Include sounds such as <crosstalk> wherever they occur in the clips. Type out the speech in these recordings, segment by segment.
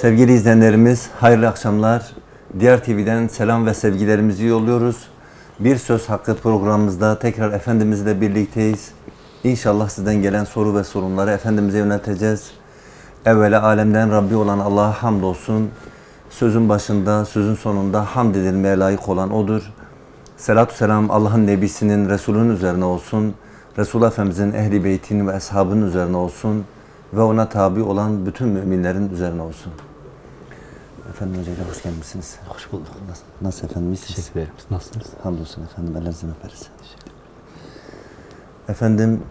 Sevgili izleyenlerimiz, hayırlı akşamlar. Diğer TV'den selam ve sevgilerimizi yolluyoruz. Bir Söz Hakkı programımızda tekrar Efendimizle birlikteyiz. İnşallah sizden gelen soru ve sorunları Efendimiz'e yönelteceğiz. Evvela alemden Rabbi olan Allah'a hamdolsun. Sözün başında, sözün sonunda hamd edilmeye layık olan O'dur. Selatü selam Allah'ın Nebisinin, Resulünün üzerine olsun. Resul Efendimizin ehli beytinin ve ashabının üzerine olsun. Ve ona tabi olan bütün müminlerin üzerine olsun. Efendim öncelikle hoş gelmişsiniz. Hoş bulduk. Nasıl, nasıl efendim iyisiniz? Teşekkür ederim. Nasılsınız? Hamdolsun efendim. Ellerinizden öperiz. Efendim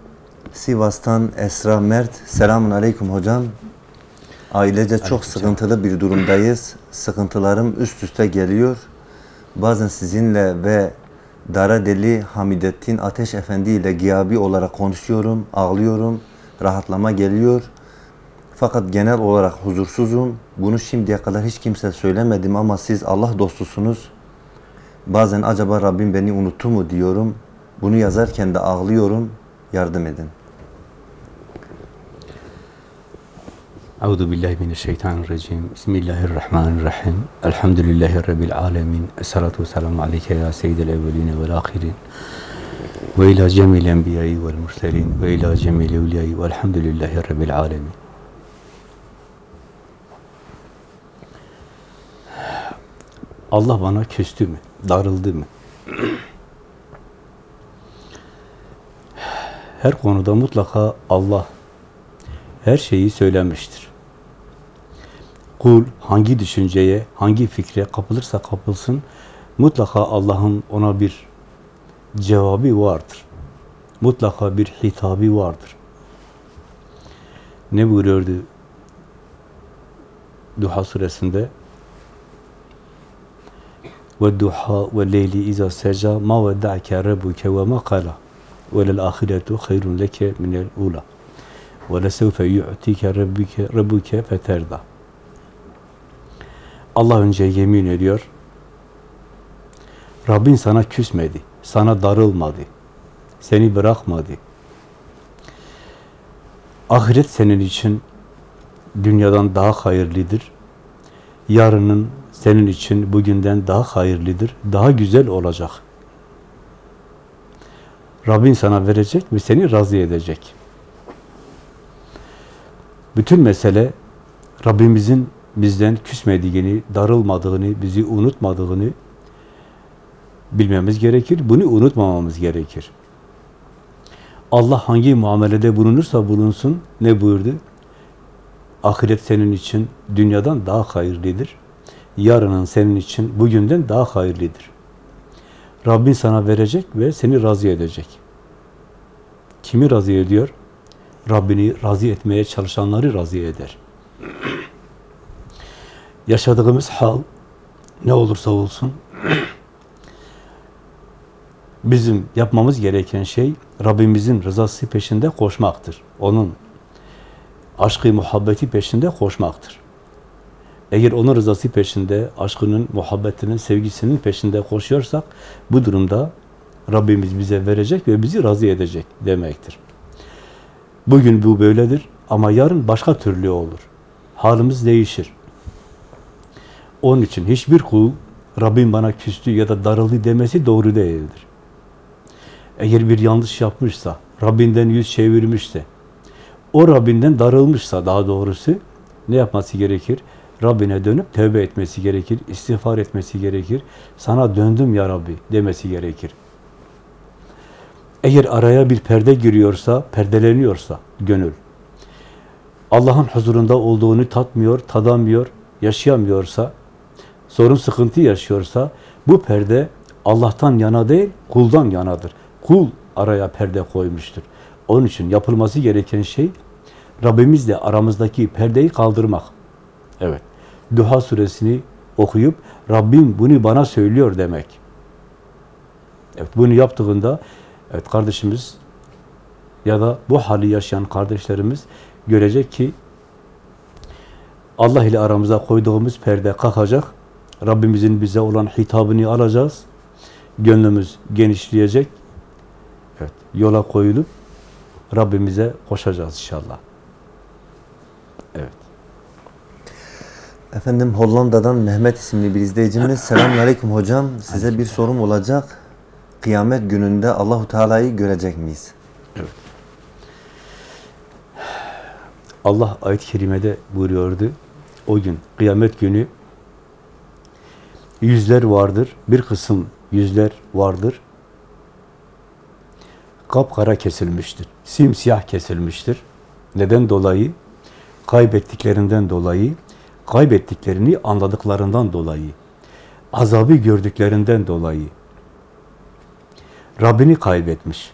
Sivas'tan Esra Mert. Selamun aleyküm hocam. Ailece çok sıkıntılı bir durumdayız. Sıkıntılarım üst üste geliyor. Bazen sizinle ve Dara Deli Hamidettin Ateş Efendi ile giyabi olarak konuşuyorum, ağlıyorum, rahatlama geliyor. Fakat genel olarak huzursuzum. Bunu şimdiye kadar hiç kimse söylemedim ama siz Allah dostusunuz. Bazen acaba Rabbim beni unuttu mu diyorum. Bunu yazarken de ağlıyorum. Yardım edin. Euzu billahi mineşşeytanirracim. Bismillahirrahmanirrahim. Elhamdülillahi rabbil alamin. Essalatu vesselamu aleyke ya seyyidel evvelin ve'l ahirin. Ve ila cemil enbiya'i ve'l murselin ve ila cemil evliya'i ve'lhamdülillahi rabbil alamin. Allah bana küstü mü? Darıldı mı? Her konuda mutlaka Allah her şeyi söylemiştir. Kul hangi düşünceye, hangi fikre kapılırsa kapılsın, mutlaka Allah'ın ona bir cevabı vardır. Mutlaka bir hitabı vardır. Ne buyuruyordu Duha suresinde? Ve duha ve leyli iza seca ma vedda'ke rabbuke ve ma kala ve lel ahiretu hayrun leke minel ula. وَلَسَوْفَ يُعْتِكَ رَبُّكَ رَبُّكَ فَتَرْضَى Allah önce yemin ediyor. Rabbin sana küsmedi, sana darılmadı, seni bırakmadı. Ahiret senin için dünyadan daha hayırlıdır. Yarının senin için bugünden daha hayırlıdır, daha güzel olacak. Rabbin sana verecek ve seni razı edecek. Bütün mesele Rabbimizin bizden küsmediğini, darılmadığını, bizi unutmadığını bilmemiz gerekir. Bunu unutmamamız gerekir. Allah hangi muamelede bulunursa bulunsun ne buyurdu? Ahiret senin için dünyadan daha hayırlıdır. Yarının senin için bugünden daha hayırlıdır. Rabbin sana verecek ve seni razı edecek. Kimi razı ediyor? Rabbini razı etmeye çalışanları razı eder. <clears throat> Yaşadığımız hal ne olursa olsun <clears throat> bizim yapmamız gereken şey Rabbimizin rızası peşinde koşmaktır. Onun aşkı, muhabbeti peşinde koşmaktır. Eğer onun rızası peşinde, aşkının, muhabbetinin, sevgisinin peşinde koşuyorsak bu durumda Rabbimiz bize verecek ve bizi razı edecek demektir. Bugün bu böyledir ama yarın başka türlü olur. Halimiz değişir. Onun için hiçbir kul Rabbim bana küstü ya da darıldı demesi doğru değildir. Eğer bir yanlış yapmışsa, Rabbinden yüz çevirmişse, o Rabbinden darılmışsa daha doğrusu ne yapması gerekir? Rabbine dönüp tövbe etmesi gerekir, istiğfar etmesi gerekir. Sana döndüm ya Rabbi demesi gerekir. Eğer araya bir perde giriyorsa, perdeleniyorsa gönül, Allah'ın huzurunda olduğunu tatmıyor, tadamıyor, yaşayamıyorsa, sorun sıkıntı yaşıyorsa, bu perde Allah'tan yana değil, kuldan yanadır. Kul araya perde koymuştur. Onun için yapılması gereken şey, Rabbimizle aramızdaki perdeyi kaldırmak. Evet, Duha suresini okuyup, Rabbim bunu bana söylüyor demek. Evet, bunu yaptığında, Evet kardeşimiz ya da bu hali yaşayan kardeşlerimiz görecek ki Allah ile aramıza koyduğumuz perde kalkacak. Rabbimizin bize olan hitabını alacağız. Gönlümüz genişleyecek. Evet, yola koyulup Rabbimize koşacağız inşallah. Efendim Hollanda'dan Mehmet isimli bir izleyicimiz. Selamünaleyküm hocam. Size bir sorum olacak. Kıyamet gününde Allahu Teala'yı görecek miyiz? Allah ayet-i kerimede buyuruyordu. O gün, kıyamet günü yüzler vardır. Bir kısım yüzler vardır. Kapkara kesilmiştir. Simsiyah kesilmiştir. Neden dolayı? Kaybettiklerinden dolayı, kaybettiklerini anladıklarından dolayı, azabı gördüklerinden dolayı. Rabbini kaybetmiş.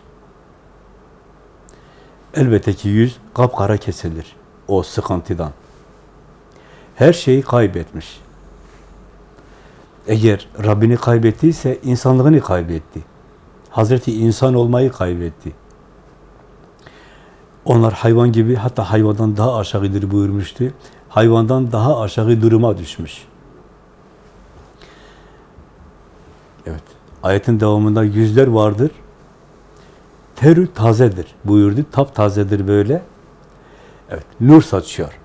Elbette ki yüz kapkara kesilir o sıkıntıdan. Her şeyi kaybetmiş. Eğer Rabbini kaybettiyse insanlığını kaybetti. Hazreti insan olmayı kaybetti. Onlar hayvan gibi hatta hayvandan daha aşağıdır buyurmuştu. Hayvandan daha aşağı duruma düşmüş. Evet. Ayetin devamında yüzler vardır. Terü tazedir buyurdu. Tap tazedir böyle. Evet, nur saçıyor.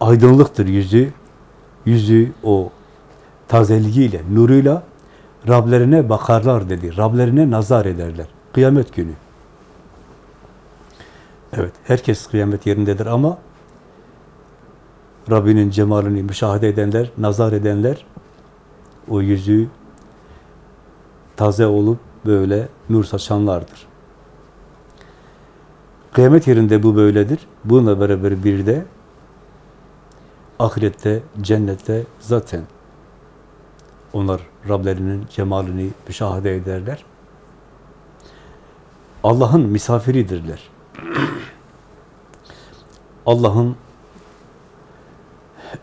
Aydınlıktır yüzü. Yüzü o tazeliğiyle, nuruyla Rablerine bakarlar dedi. Rablerine nazar ederler. Kıyamet günü. Evet, herkes kıyamet yerindedir ama Rabbinin cemalini müşahede edenler, nazar edenler o yüzü taze olup böyle nur saçanlardır. Kıyamet yerinde bu böyledir. Bununla beraber bir de ahirette, cennette zaten onlar Rablerinin cemalini müşahede ederler. Allah'ın misafiridirler. <clears throat> Allah'ın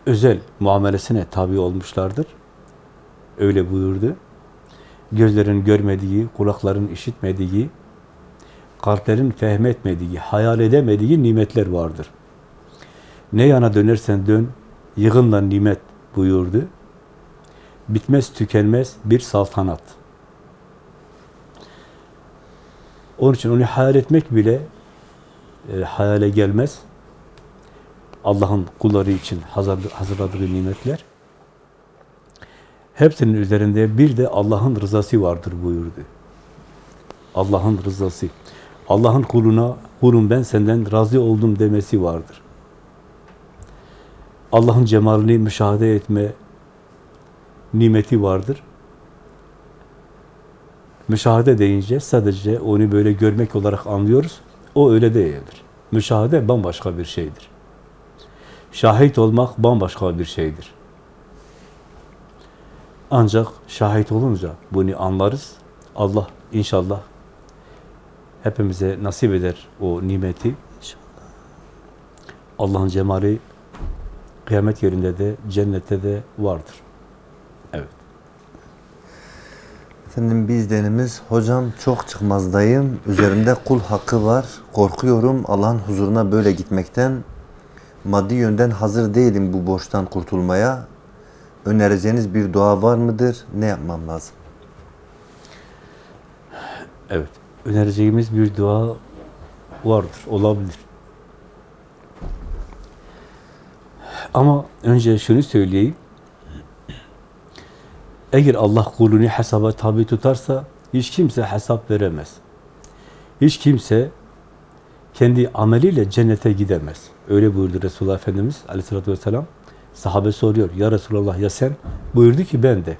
özel muamelesine tabi olmuşlardır. Öyle buyurdu. Gözlerin görmediği, kulakların işitmediği, kalplerin fehmetmediği, hayal edemediği nimetler vardır. Ne yana dönersen dön, yığınla nimet buyurdu. Bitmez tükenmez bir saltanat. Onun için onu hayal etmek bile e, hayale gelmez. Allah'ın kulları için hazır- hazırladığı nimetler. Hepsinin üzerinde bir de Allah'ın rızası vardır buyurdu. Allah'ın rızası. Allah'ın kuluna, kulum ben senden razı oldum demesi vardır. Allah'ın cemalini müşahede etme nimeti vardır. Müşahede deyince sadece onu böyle görmek olarak anlıyoruz. O öyle değildir. Müşahede bambaşka bir şeydir. Şahit olmak bambaşka bir şeydir. Ancak şahit olunca bunu anlarız. Allah inşallah hepimize nasip eder o nimeti. Allah'ın cemali kıyamet yerinde de cennette de vardır. Evet. Efendim bir izleyenimiz, hocam çok çıkmazdayım, üzerimde kul hakkı var, korkuyorum Allah'ın huzuruna böyle gitmekten, maddi yönden hazır değilim bu borçtan kurtulmaya, önereceğiniz bir dua var mıdır, ne yapmam lazım? Evet. Önereceğimiz bir dua vardır, olabilir. Ama önce şunu söyleyeyim. Eğer Allah kulunu hesaba tabi tutarsa hiç kimse hesap veremez. Hiç kimse kendi ameliyle cennete gidemez. Öyle buyurdu Resulullah Efendimiz aleyhissalatü vesselam. Sahabe soruyor, ya Resulallah ya sen? Buyurdu ki ben de.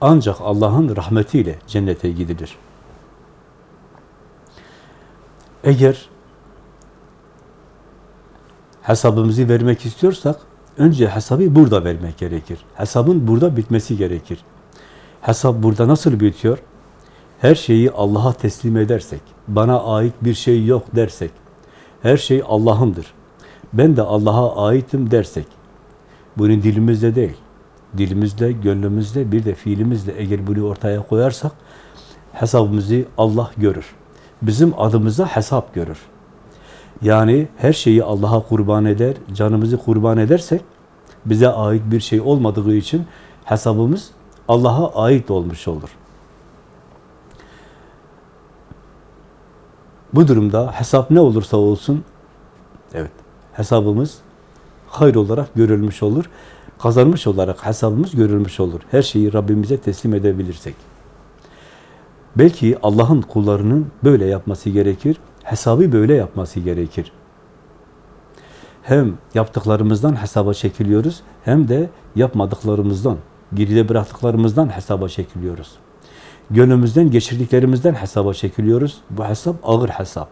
Ancak Allah'ın rahmetiyle cennete gidilir. Eğer hesabımızı vermek istiyorsak, önce hesabı burada vermek gerekir. Hesabın burada bitmesi gerekir. Hesap burada nasıl bitiyor? Her şeyi Allah'a teslim edersek, bana ait bir şey yok dersek, her şey Allah'ındır. Ben de Allah'a aitim dersek, bunu dilimizde değil, dilimizde, gönlümüzde, bir de fiilimizle eğer bunu ortaya koyarsak, hesabımızı Allah görür. Bizim adımıza hesap görür. Yani her şeyi Allah'a kurban eder, canımızı kurban edersek, bize ait bir şey olmadığı için hesabımız Allah'a ait olmuş olur. Bu durumda hesap ne olursa olsun, evet, hesabımız hayır olarak görülmüş olur. Kazanmış olarak hesabımız görülmüş olur. Her şeyi Rabbimize teslim edebilirsek. Belki Allah'ın kullarının böyle yapması gerekir. Hesabı böyle yapması gerekir. Hem yaptıklarımızdan hesaba çekiliyoruz, hem de yapmadıklarımızdan, geride bıraktıklarımızdan hesaba çekiliyoruz. Gönlümüzden geçirdiklerimizden hesaba çekiliyoruz. Bu hesap ağır hesap.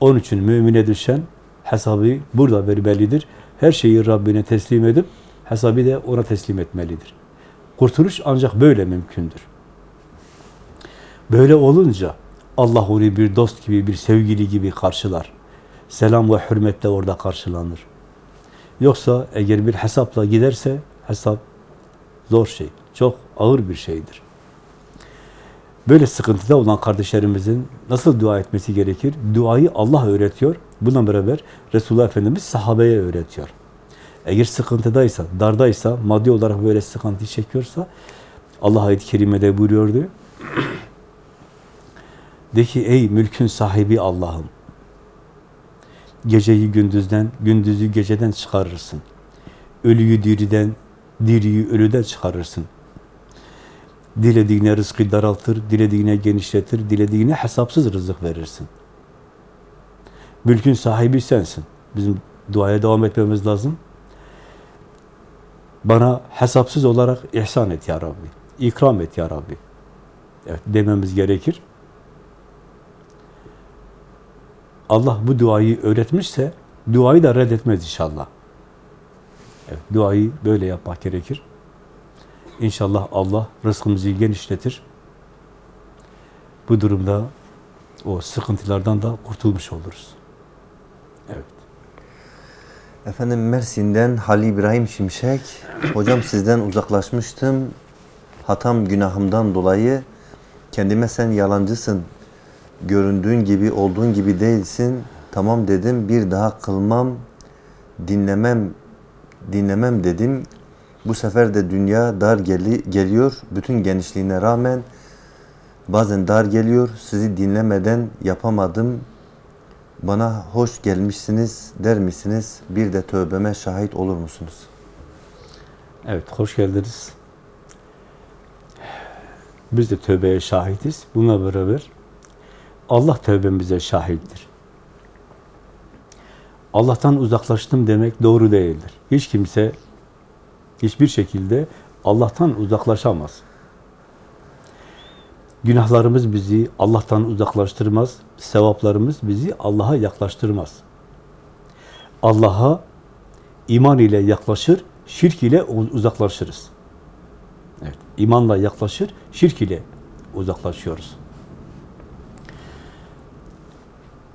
Onun için mümine düşen hesabı burada vermelidir. Her şeyi Rabbine teslim edip hesabı da ona teslim etmelidir. Kurtuluş ancak böyle mümkündür. Böyle olunca Allah onu bir dost gibi, bir sevgili gibi karşılar. Selam ve hürmetle orada karşılanır. Yoksa eğer bir hesapla giderse hesap zor şey, çok ağır bir şeydir. Böyle sıkıntıda olan kardeşlerimizin nasıl dua etmesi gerekir? Duayı Allah öğretiyor. Buna beraber Resulullah Efendimiz sahabeye öğretiyor. Eğer sıkıntıdaysa, dardaysa, maddi olarak böyle sıkıntı çekiyorsa Allah ayet-i kerimede buyuruyordu. <clears throat> De ki ey mülkün sahibi Allah'ım geceyi gündüzden, gündüzü geceden çıkarırsın. Ölüyü diriden, diriyi ölüden çıkarırsın. Dilediğine rızkı daraltır, dilediğine genişletir, dilediğine hesapsız rızık verirsin. Mülkün sahibi sensin. Bizim duaya devam etmemiz lazım. Bana hesapsız olarak ihsan et ya Rabbi. İkram et ya Rabbi. Evet dememiz gerekir. Allah bu duayı öğretmişse duayı da reddetmez inşallah. Evet, duayı böyle yapmak gerekir. İnşallah Allah rızkımızı genişletir. Bu durumda o sıkıntılardan da kurtulmuş oluruz. Evet. Efendim Mersin'den Halil İbrahim Şimşek. Hocam sizden uzaklaşmıştım. Hatam günahımdan dolayı kendime sen yalancısın. Göründüğün gibi olduğun gibi değilsin. Tamam dedim. Bir daha kılmam, dinlemem, dinlemem dedim. Bu sefer de dünya dar geli, geliyor. Bütün genişliğine rağmen bazen dar geliyor. Sizi dinlemeden yapamadım. Bana hoş gelmişsiniz der misiniz? Bir de tövbeme şahit olur musunuz? Evet, hoş geldiniz. Biz de tövbeye şahitiz. Buna beraber Allah tövbemize şahittir. Allah'tan uzaklaştım demek doğru değildir. Hiç kimse hiçbir şekilde Allah'tan uzaklaşamaz. Günahlarımız bizi Allah'tan uzaklaştırmaz, sevaplarımız bizi Allah'a yaklaştırmaz. Allah'a iman ile yaklaşır, şirk ile uzaklaşırız. Evet, imanla yaklaşır, şirk ile uzaklaşıyoruz.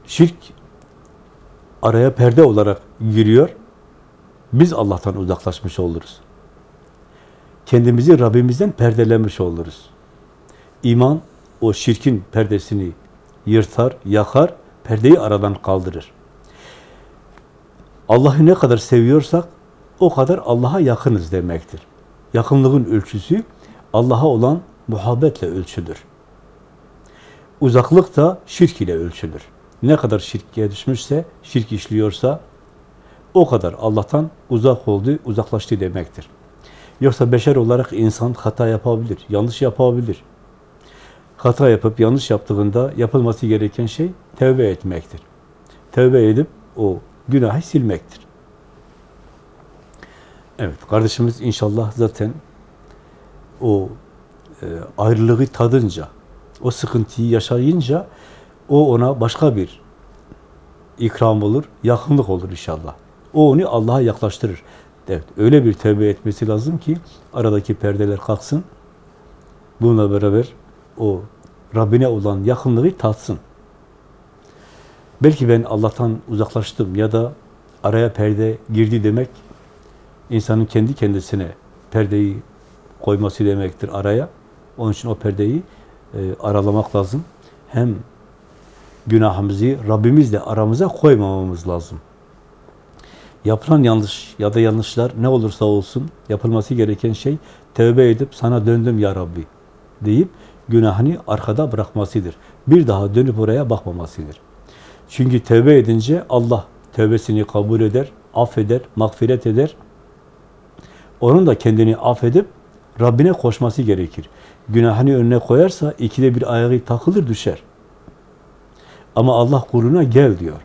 Şirk araya perde olarak giriyor. Biz Allah'tan uzaklaşmış oluruz. Kendimizi Rabbimizden perdelemiş oluruz. İman o şirkin perdesini yırtar, yakar, perdeyi aradan kaldırır. Allah'ı ne kadar seviyorsak o kadar Allah'a yakınız demektir. Yakınlığın ölçüsü Allah'a olan muhabbetle ölçülür. Uzaklık da şirk ile ölçülür. Ne kadar şirke düşmüşse, şirk işliyorsa o kadar Allah'tan uzak oldu, uzaklaştı demektir. Yoksa beşer olarak insan hata yapabilir, yanlış yapabilir. Hata yapıp yanlış yaptığında yapılması gereken şey tevbe etmektir. Tevbe edip o günahı silmektir. Evet, kardeşimiz inşallah zaten o e, ayrılığı tadınca, o sıkıntıyı yaşayınca o ona başka bir ikram olur, yakınlık olur inşallah. O onu Allah'a yaklaştırır. Evet, öyle bir tevbe etmesi lazım ki aradaki perdeler kalksın. Bununla beraber o Rabbine olan yakınlığı tatsın. Belki ben Allah'tan uzaklaştım ya da araya perde girdi demek insanın kendi kendisine perdeyi koyması demektir araya. Onun için o perdeyi e, aralamak lazım. Hem günahımızı Rabbimizle aramıza koymamamız lazım. Yapılan yanlış ya da yanlışlar ne olursa olsun yapılması gereken şey tövbe edip sana döndüm ya Rabbi deyip günahını arkada bırakmasıdır. Bir daha dönüp oraya bakmamasıdır. Çünkü tövbe edince Allah tövbesini kabul eder, affeder, mağfiret eder. Onun da kendini affedip Rabbine koşması gerekir. Günahını önüne koyarsa ikide bir ayağı takılır düşer. Ama Allah kuluna gel diyor.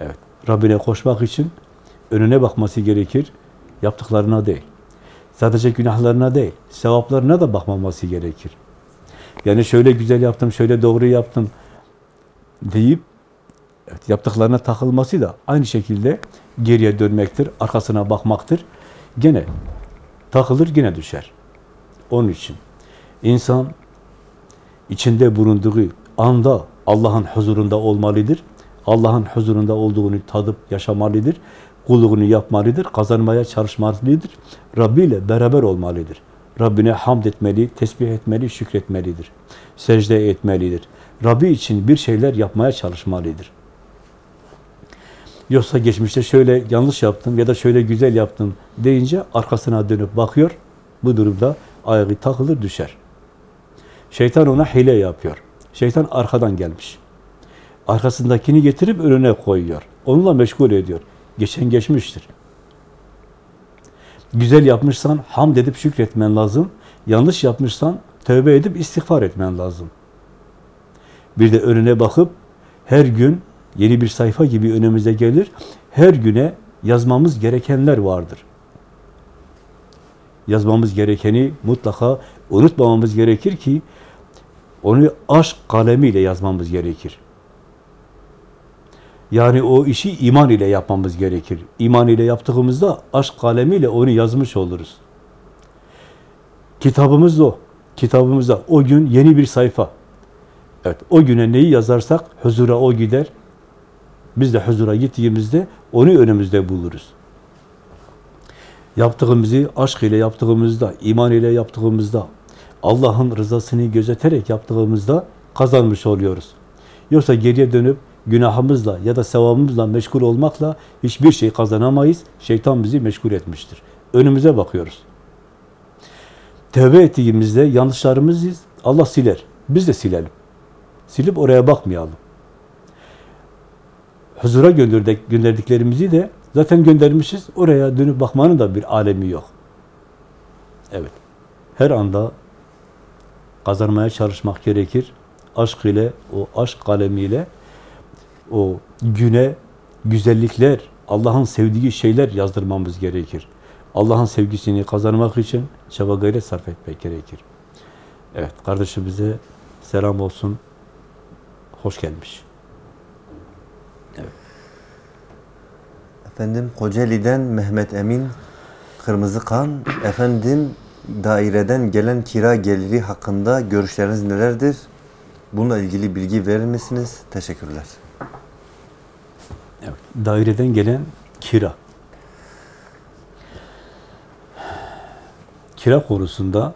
Evet, Rabbine koşmak için önüne bakması gerekir, yaptıklarına değil. Sadece günahlarına değil, sevaplarına da bakmaması gerekir. Yani şöyle güzel yaptım, şöyle doğru yaptım deyip evet, yaptıklarına takılması da aynı şekilde geriye dönmektir, arkasına bakmaktır. Gene takılır, gene düşer. Onun için insan içinde bulunduğu anda Allah'ın huzurunda olmalıdır. Allah'ın huzurunda olduğunu tadıp yaşamalıdır. Kulluğunu yapmalıdır, kazanmaya çalışmalıdır. Rabbi ile beraber olmalıdır. Rabbine hamd etmeli, tesbih etmeli, şükretmelidir. Secde etmelidir. Rabbi için bir şeyler yapmaya çalışmalıdır. Yoksa geçmişte şöyle yanlış yaptım ya da şöyle güzel yaptım deyince arkasına dönüp bakıyor. Bu durumda ayağı takılır düşer. Şeytan ona hile yapıyor. Şeytan arkadan gelmiş. Arkasındakini getirip önüne koyuyor. Onunla meşgul ediyor. Geçen geçmiştir. Güzel yapmışsan hamd edip şükretmen lazım. Yanlış yapmışsan tövbe edip istiğfar etmen lazım. Bir de önüne bakıp her gün yeni bir sayfa gibi önümüze gelir. Her güne yazmamız gerekenler vardır. Yazmamız gerekeni mutlaka unutmamamız gerekir ki onu aşk kalemiyle yazmamız gerekir. Yani o işi iman ile yapmamız gerekir. İman ile yaptığımızda aşk kalemiyle onu yazmış oluruz. Kitabımız o. Kitabımızda o gün yeni bir sayfa. Evet, o güne neyi yazarsak huzura o gider. Biz de huzura gittiğimizde onu önümüzde buluruz. Yaptığımızı aşk ile yaptığımızda, iman ile yaptığımızda, Allah'ın rızasını gözeterek yaptığımızda kazanmış oluyoruz. Yoksa geriye dönüp günahımızla ya da sevabımızla meşgul olmakla hiçbir şey kazanamayız. Şeytan bizi meşgul etmiştir. Önümüze bakıyoruz. Tövbe ettiğimizde yanlışlarımızı Allah siler. Biz de silelim. Silip oraya bakmayalım. Huzura gönderdik, gönderdiklerimizi de zaten göndermişiz. Oraya dönüp bakmanın da bir alemi yok. Evet. Her anda kazanmaya çalışmak gerekir. Aşk ile, o aşk kalemiyle o güne güzellikler, Allah'ın sevdiği şeyler yazdırmamız gerekir. Allah'ın sevgisini kazanmak için çaba gayret sarf etmek gerekir. Evet, kardeşimize selam olsun. Hoş gelmiş. Efendim Kocaeli'den Mehmet Emin Kırmızı Kan. Efendim daireden gelen kira geliri hakkında görüşleriniz nelerdir? Bununla ilgili bilgi verir misiniz? Teşekkürler. Evet, daireden gelen kira. Kira konusunda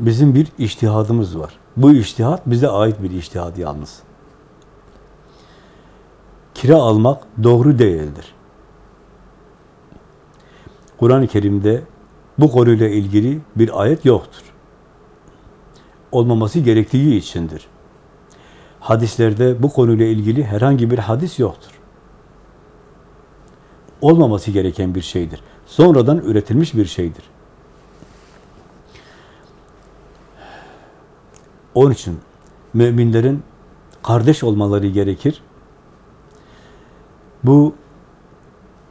bizim bir iştihadımız var. Bu iştihat bize ait bir iştihad yalnız. Kira almak doğru değildir. Kur'an-ı Kerim'de bu konuyla ilgili bir ayet yoktur. Olmaması gerektiği içindir. Hadislerde bu konuyla ilgili herhangi bir hadis yoktur. Olmaması gereken bir şeydir. Sonradan üretilmiş bir şeydir. Onun için müminlerin kardeş olmaları gerekir. Bu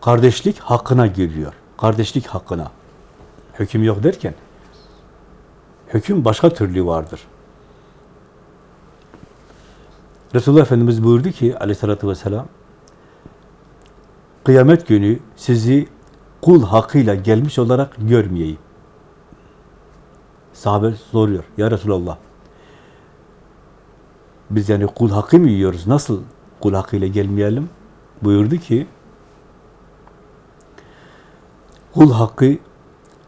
kardeşlik hakkına giriyor. Kardeşlik hakkına. Hüküm yok derken hüküm başka türlü vardır. Resulullah Efendimiz buyurdu ki aleyhissalatü vesselam kıyamet günü sizi kul hakkıyla gelmiş olarak görmeyeyim. Sahabe soruyor. Ya Resulallah biz yani kul hakkı mı yiyoruz? Nasıl kul hakkıyla gelmeyelim? Buyurdu ki kul hakkı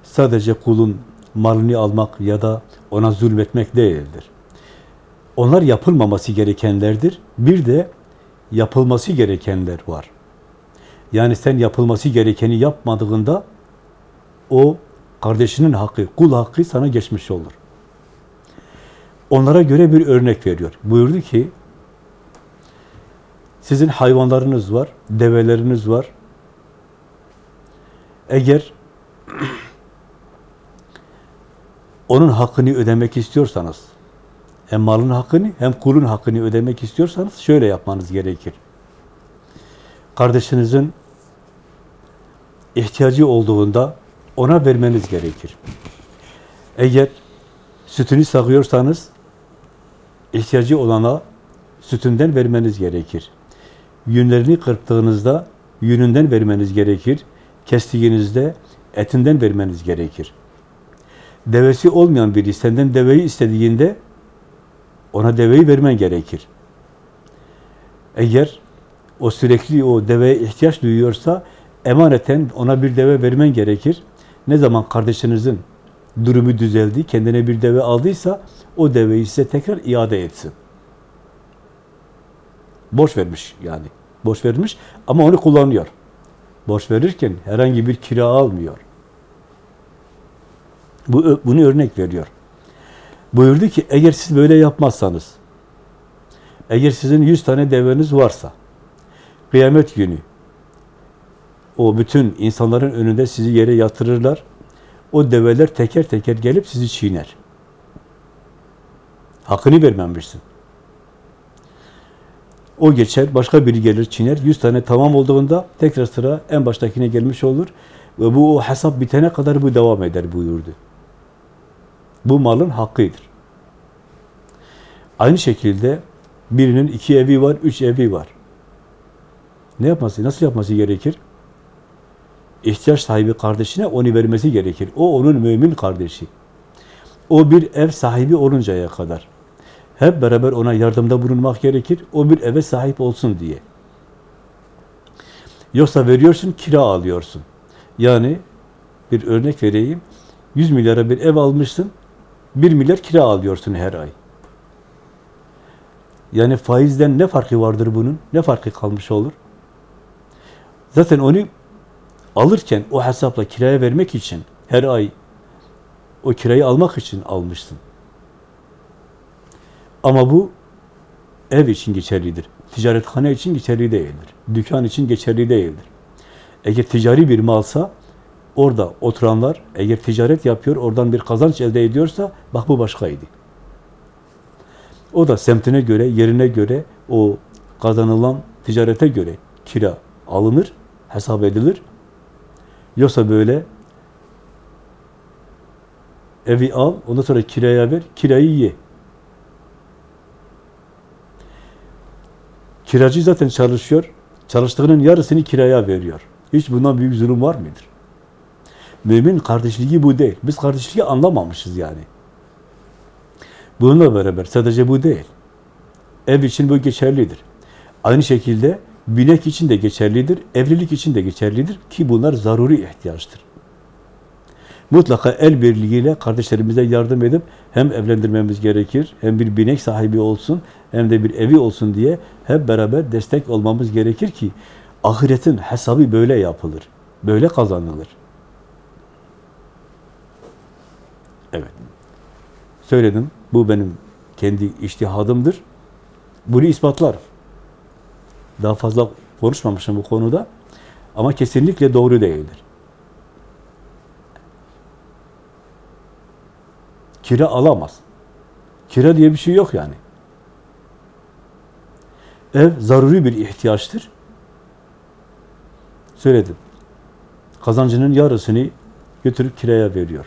sadece kulun malını almak ya da ona zulmetmek değildir. Onlar yapılmaması gerekenlerdir. Bir de yapılması gerekenler var. Yani sen yapılması gerekeni yapmadığında o kardeşinin hakkı, kul hakkı sana geçmiş olur. Onlara göre bir örnek veriyor. Buyurdu ki Sizin hayvanlarınız var, develeriniz var. Eğer onun hakkını ödemek istiyorsanız, hem malın hakkını hem kulun hakkını ödemek istiyorsanız şöyle yapmanız gerekir. Kardeşinizin ihtiyacı olduğunda ona vermeniz gerekir. Eğer sütünü sağıyorsanız ihtiyacı olana sütünden vermeniz gerekir. Yünlerini kırptığınızda yününden vermeniz gerekir. Kestiğinizde etinden vermeniz gerekir. Devesi olmayan biri senden deveyi istediğinde ona deveyi vermen gerekir. Eğer o sürekli o deveye ihtiyaç duyuyorsa emaneten ona bir deve vermen gerekir. Ne zaman kardeşinizin durumu düzeldi, kendine bir deve aldıysa o deveyi size tekrar iade etsin. Boş vermiş yani. Boş vermiş ama onu kullanıyor. Boş verirken herhangi bir kira almıyor. Bu, bunu örnek veriyor. Buyurdu ki eğer siz böyle yapmazsanız, eğer sizin 100 tane deveniz varsa, kıyamet günü o bütün insanların önünde sizi yere yatırırlar, o develer teker teker gelip sizi çiğner. Hakkını vermemişsin. O geçer, başka biri gelir çiner. 100 tane tamam olduğunda tekrar sıra en baştakine gelmiş olur. Ve bu o hesap bitene kadar bu devam eder buyurdu. Bu malın hakkıdır. Aynı şekilde birinin iki evi var, üç evi var. Ne yapması, nasıl yapması gerekir? İhtiyaç sahibi kardeşine onu vermesi gerekir. O onun mümin kardeşi. O bir ev sahibi oluncaya kadar. Hep beraber ona yardımda bulunmak gerekir. O bir eve sahip olsun diye. Yoksa veriyorsun, kira alıyorsun. Yani bir örnek vereyim. 100 milyara bir ev almışsın. 1 milyar kira alıyorsun her ay. Yani faizden ne farkı vardır bunun? Ne farkı kalmış olur? Zaten onu alırken o hesapla kiraya vermek için her ay o kirayı almak için almışsın. Ama bu ev için geçerlidir. Ticarethane için geçerli değildir. Dükkan için geçerli değildir. Eğer ticari bir malsa orada oturanlar eğer ticaret yapıyor, oradan bir kazanç elde ediyorsa bak bu başkaydı. O da semtine göre, yerine göre o kazanılan ticarete göre kira alınır, hesap edilir. Yoksa böyle evi al, ondan sonra kiraya ver, kirayı ye. Kiracı zaten çalışıyor, çalıştığının yarısını kiraya veriyor. Hiç bundan büyük zulüm var mıdır? Mümin kardeşliği bu değil. Biz kardeşliği anlamamışız yani. Bununla beraber sadece bu değil. Ev için bu geçerlidir. Aynı şekilde binek için de geçerlidir, evlilik için de geçerlidir ki bunlar zaruri ihtiyaçtır. Mutlaka el birliğiyle kardeşlerimize yardım edip hem evlendirmemiz gerekir, hem bir binek sahibi olsun, hem de bir evi olsun diye hep beraber destek olmamız gerekir ki ahiretin hesabı böyle yapılır, böyle kazanılır. Evet. Söyledim, bu benim kendi iştihadımdır. Bunu ispatlar. Daha fazla konuşmamışım bu konuda. Ama kesinlikle doğru değildir. Kira alamaz. Kira diye bir şey yok yani. Ev zaruri bir ihtiyaçtır. Söyledim. Kazancının yarısını götürüp kiraya veriyor.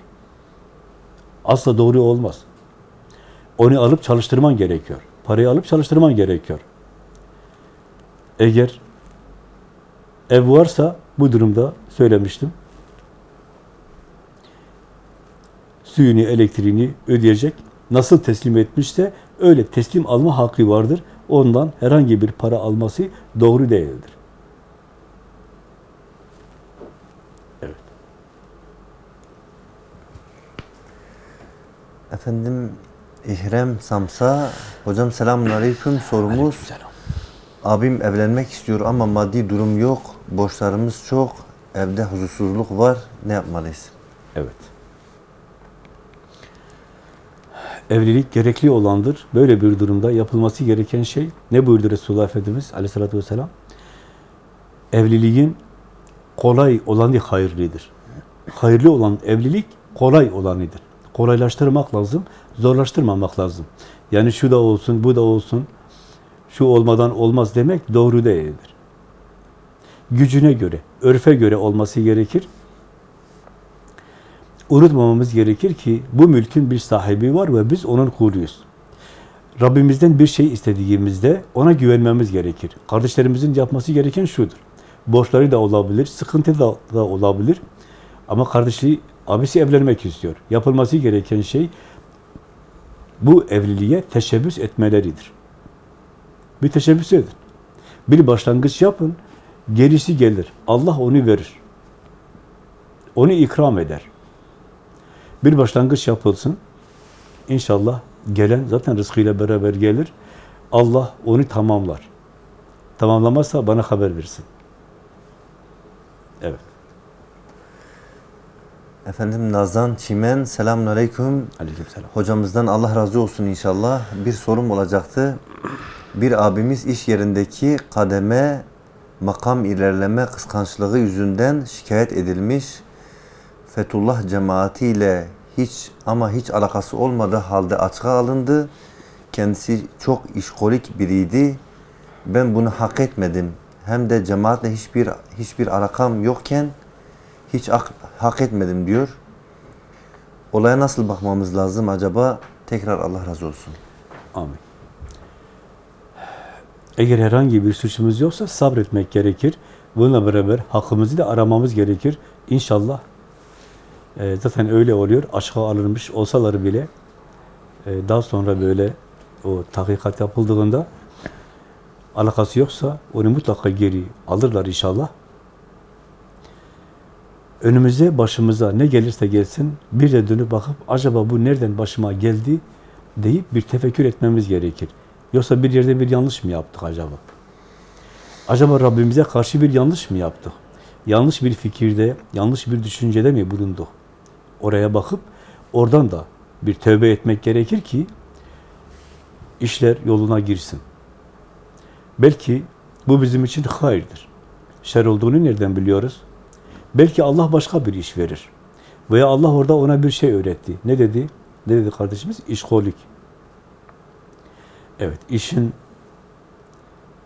Asla doğru olmaz. Onu alıp çalıştırman gerekiyor. Parayı alıp çalıştırman gerekiyor. Eğer ev varsa bu durumda söylemiştim. Suyunu, elektriğini ödeyecek. Nasıl teslim etmişse öyle teslim alma hakkı vardır. Ondan herhangi bir para alması doğru değildir. Evet. Efendim İhrem Samsa, hocam selamun aleyküm sorumuz. Abim evlenmek istiyor ama maddi durum yok, borçlarımız çok, evde huzursuzluk var, ne yapmalıyız? Evet. Evlilik gerekli olandır. Böyle bir durumda yapılması gereken şey ne buyurdu Resulullah Efendimiz aleyhissalatü vesselam? Evliliğin kolay olanı hayırlıdır. Hayırlı olan evlilik kolay olanıdır. Kolaylaştırmak lazım, zorlaştırmamak lazım. Yani şu da olsun, bu da olsun, şu olmadan olmaz demek doğru değildir. Gücüne göre, örfe göre olması gerekir. Unutmamamız gerekir ki bu mülkün bir sahibi var ve biz onun kuluyuz. Rabbimizden bir şey istediğimizde ona güvenmemiz gerekir. Kardeşlerimizin yapması gereken şudur. Borçları da olabilir, sıkıntı da, da olabilir. Ama kardeşliği, abisi evlenmek istiyor. Yapılması gereken şey bu evliliğe teşebbüs etmeleridir. Bir teşebbüs edin. Bir başlangıç yapın, gerisi gelir. Allah onu verir. Onu ikram eder. Bir başlangıç yapılsın. İnşallah gelen zaten rızkıyla beraber gelir. Allah onu tamamlar. Tamamlamazsa bana haber versin. Evet. Efendim Nazan Çimen, selamun aleyküm. Aleykümselam. Hocamızdan Allah razı olsun inşallah. Bir sorum olacaktı. Bir abimiz iş yerindeki kademe, makam ilerleme kıskançlığı yüzünden şikayet edilmiş. Fethullah cemaatiyle hiç ama hiç alakası olmadığı halde açığa alındı. Kendisi çok işkolik biriydi. Ben bunu hak etmedim. Hem de cemaatle hiçbir hiçbir alakam yokken hiç hak, hak etmedim diyor. Olaya nasıl bakmamız lazım acaba? Tekrar Allah razı olsun. Amin. Eğer herhangi bir suçumuz yoksa sabretmek gerekir. Bununla beraber hakkımızı da aramamız gerekir. İnşallah e, zaten öyle oluyor. Aşağı alınmış olsalar bile e, daha sonra böyle o tahkikat yapıldığında alakası yoksa onu mutlaka geri alırlar inşallah. Önümüze, başımıza ne gelirse gelsin bir de dönüp bakıp acaba bu nereden başıma geldi deyip bir tefekkür etmemiz gerekir. Yoksa bir yerde bir yanlış mı yaptık acaba? Acaba Rabbimize karşı bir yanlış mı yaptık? Yanlış bir fikirde, yanlış bir düşüncede mi bulunduk? Oraya bakıp oradan da bir tövbe etmek gerekir ki işler yoluna girsin. Belki bu bizim için hayırdır. Şer olduğunu nereden biliyoruz? Belki Allah başka bir iş verir. Veya Allah orada ona bir şey öğretti. Ne dedi? Ne dedi kardeşimiz? İşkolik. Evet, işin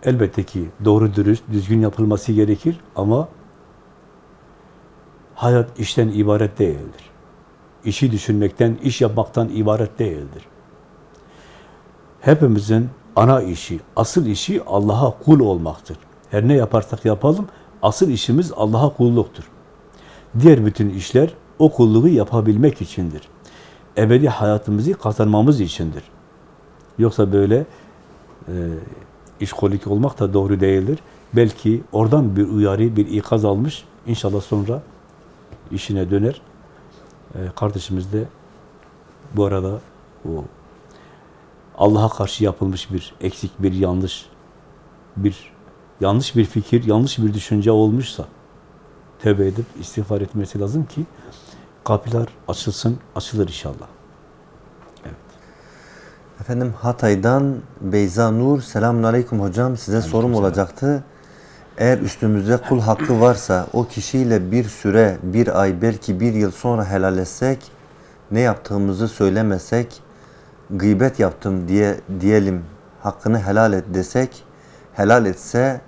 elbette ki doğru dürüst, düzgün yapılması gerekir ama hayat işten ibaret değildir. İşi düşünmekten, iş yapmaktan ibaret değildir. Hepimizin ana işi, asıl işi Allah'a kul olmaktır. Her ne yaparsak yapalım, asıl işimiz Allah'a kulluktur. Diğer bütün işler o kulluğu yapabilmek içindir. Ebedi hayatımızı kazanmamız içindir. Yoksa böyle e, işkolik olmak da doğru değildir. Belki oradan bir uyarı, bir ikaz almış. İnşallah sonra işine döner. E, kardeşimiz de bu arada o Allah'a karşı yapılmış bir eksik, bir yanlış, bir yanlış bir fikir, yanlış bir düşünce olmuşsa tövbe edip istiğfar etmesi lazım ki kapılar açılsın, açılır inşallah. Efendim Hatay'dan Beyza Nur, selamun aleyküm hocam. Size sorum olacaktı. Eğer üstümüzde kul hakkı varsa o kişiyle bir süre, bir ay, belki bir yıl sonra helalleşsek, ne yaptığımızı söylemesek, gıybet yaptım diye diyelim, hakkını helal et desek, helal etse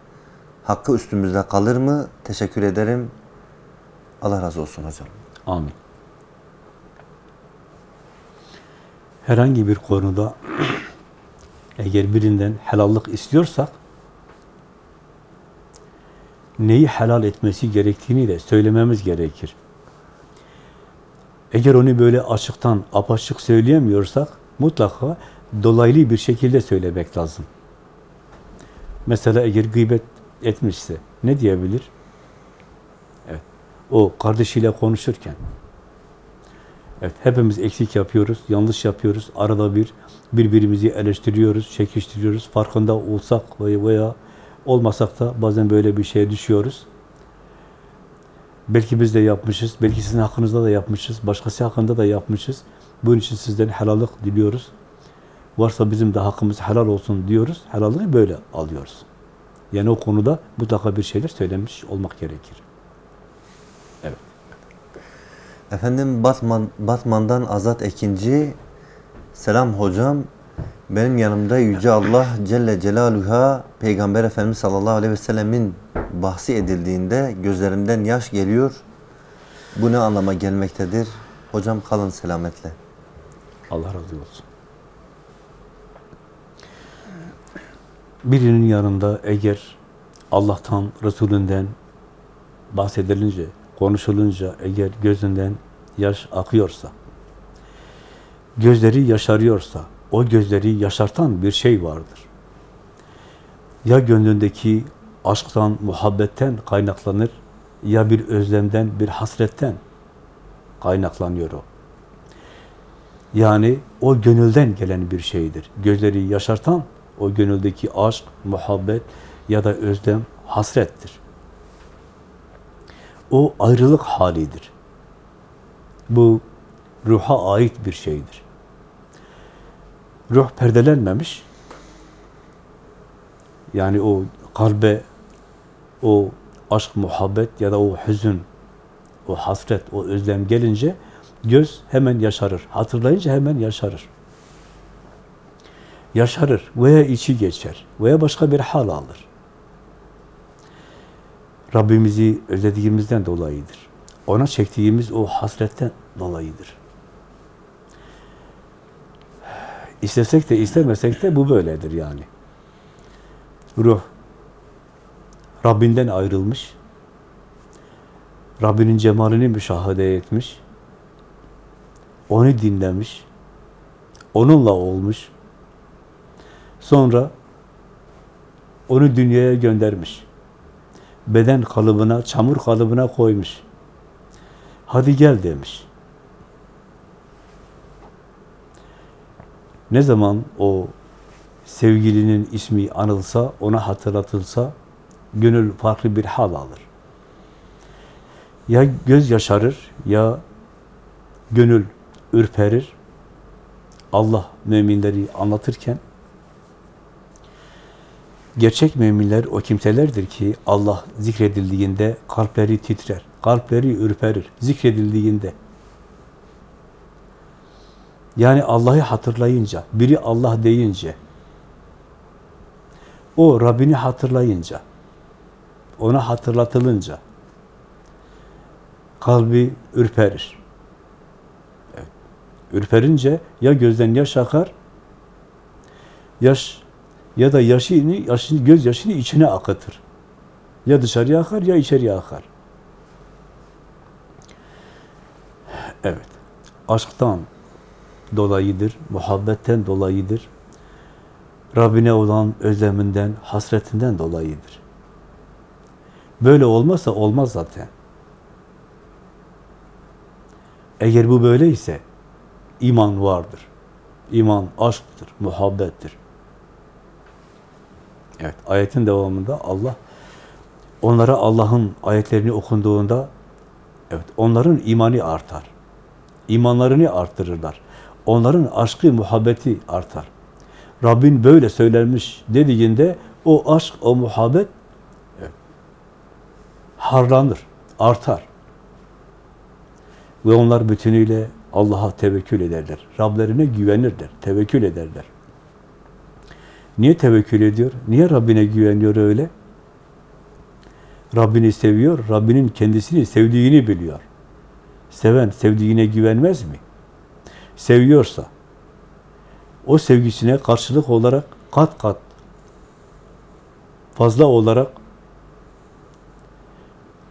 hakkı üstümüzde kalır mı? Teşekkür ederim. Allah razı olsun hocam. Amin. Herhangi bir konuda <clears throat> eğer birinden helallik istiyorsak neyi helal etmesi gerektiğini de söylememiz gerekir. Eğer onu böyle açıktan, apaçık söyleyemiyorsak mutlaka dolaylı bir şekilde söylemek lazım. Mesela eğer gıybet etmişse ne diyebilir? Evet. O kardeşiyle konuşurken Evet, hepimiz eksik yapıyoruz, yanlış yapıyoruz. Arada bir birbirimizi eleştiriyoruz, çekiştiriyoruz. Farkında olsak veya, olmasak da bazen böyle bir şeye düşüyoruz. Belki biz de yapmışız, belki sizin hakkınızda da yapmışız, başkası hakkında da yapmışız. Bunun için sizden helallik diliyoruz. Varsa bizim de hakkımız helal olsun diyoruz. Helalliği böyle alıyoruz. Yani o konuda mutlaka bir şeyler söylemiş olmak gerekir. Evet. Efendim Batman, Batman'dan Azat Ekinci. Selam hocam. Benim yanımda Yüce Allah Celle Celaluhu'ya Peygamber Efendimiz sallallahu aleyhi ve sellemin bahsi edildiğinde gözlerimden yaş geliyor. Bu ne anlama gelmektedir? Hocam kalın selametle. Allah razı olsun. Birinin yanında eğer Allah'tan, Resulünden bahsedilince, konuşulunca eğer gözünden yaş akıyorsa, gözleri yaşarıyorsa, o gözleri yaşartan bir şey vardır. Ya gönlündeki aşktan, muhabbetten kaynaklanır, ya bir özlemden, bir hasretten kaynaklanıyor o. Yani o gönülden gelen bir şeydir. Gözleri yaşartan o gönüldeki aşk, muhabbet ya da özlem, hasrettir. O ayrılık halidir. Bu ruha ait bir şeydir. Ruh perdelenmemiş. Yani o kalbe o aşk, muhabbet ya da o hüzün, o hasret, o özlem gelince göz hemen yaşarır. Hatırlayınca hemen yaşarır. Yaşarır veya içi geçer veya başka bir hal alır. Rabbimizi özlediğimizden dolayıdır. Ona çektiğimiz o hasretten dolayıdır. İstesek de istemesek de bu böyledir yani. Ruh Rabbinden ayrılmış, Rabbinin cemalini müşahede etmiş, onu dinlemiş, onunla olmuş, sonra onu dünyaya göndermiş. Beden kalıbına, çamur kalıbına koymuş. Hadi gel demiş. Ne zaman o sevgilinin ismi anılsa, ona hatırlatılsa, gönül farklı bir hal alır. Ya göz yaşarır, ya gönül ürperir. Allah müminleri anlatırken, gerçek müminler o kimselerdir ki Allah zikredildiğinde kalpleri titrer, kalpleri ürperir, zikredildiğinde. Yani Allah'ı hatırlayınca, biri Allah deyince, o Rabbini hatırlayınca, ona hatırlatılınca kalbi ürperir. Ürperince ya gözden yaş akar, yaş ya da yaşını, yaşını, göz yaşını içine akıtır. Ya dışarıya akar ya içeriye akar. Evet. Aşktan dolayıdır, muhabbetten dolayıdır. Rabbine olan özleminden, hasretinden dolayıdır. Böyle olmazsa olmaz zaten. Eğer bu böyleyse iman vardır. İman aşktır, muhabbettir. Evet, ayetin devamında Allah onlara Allah'ın ayetlerini okunduğunda evet onların imani artar. İmanlarını arttırırlar. Onların aşkı, muhabbeti artar. Rabbin böyle söylenmiş dediğinde o aşk, o muhabbet evet, harlanır, artar. Ve onlar bütünüyle Allah'a tevekkül ederler. Rablerine güvenirler, tevekkül ederler. Niye tevekkül ediyor? Niye Rabbine güveniyor öyle? Rabbini seviyor, Rabbinin kendisini sevdiğini biliyor. Seven sevdiğine güvenmez mi? Seviyorsa, o sevgisine karşılık olarak kat kat fazla olarak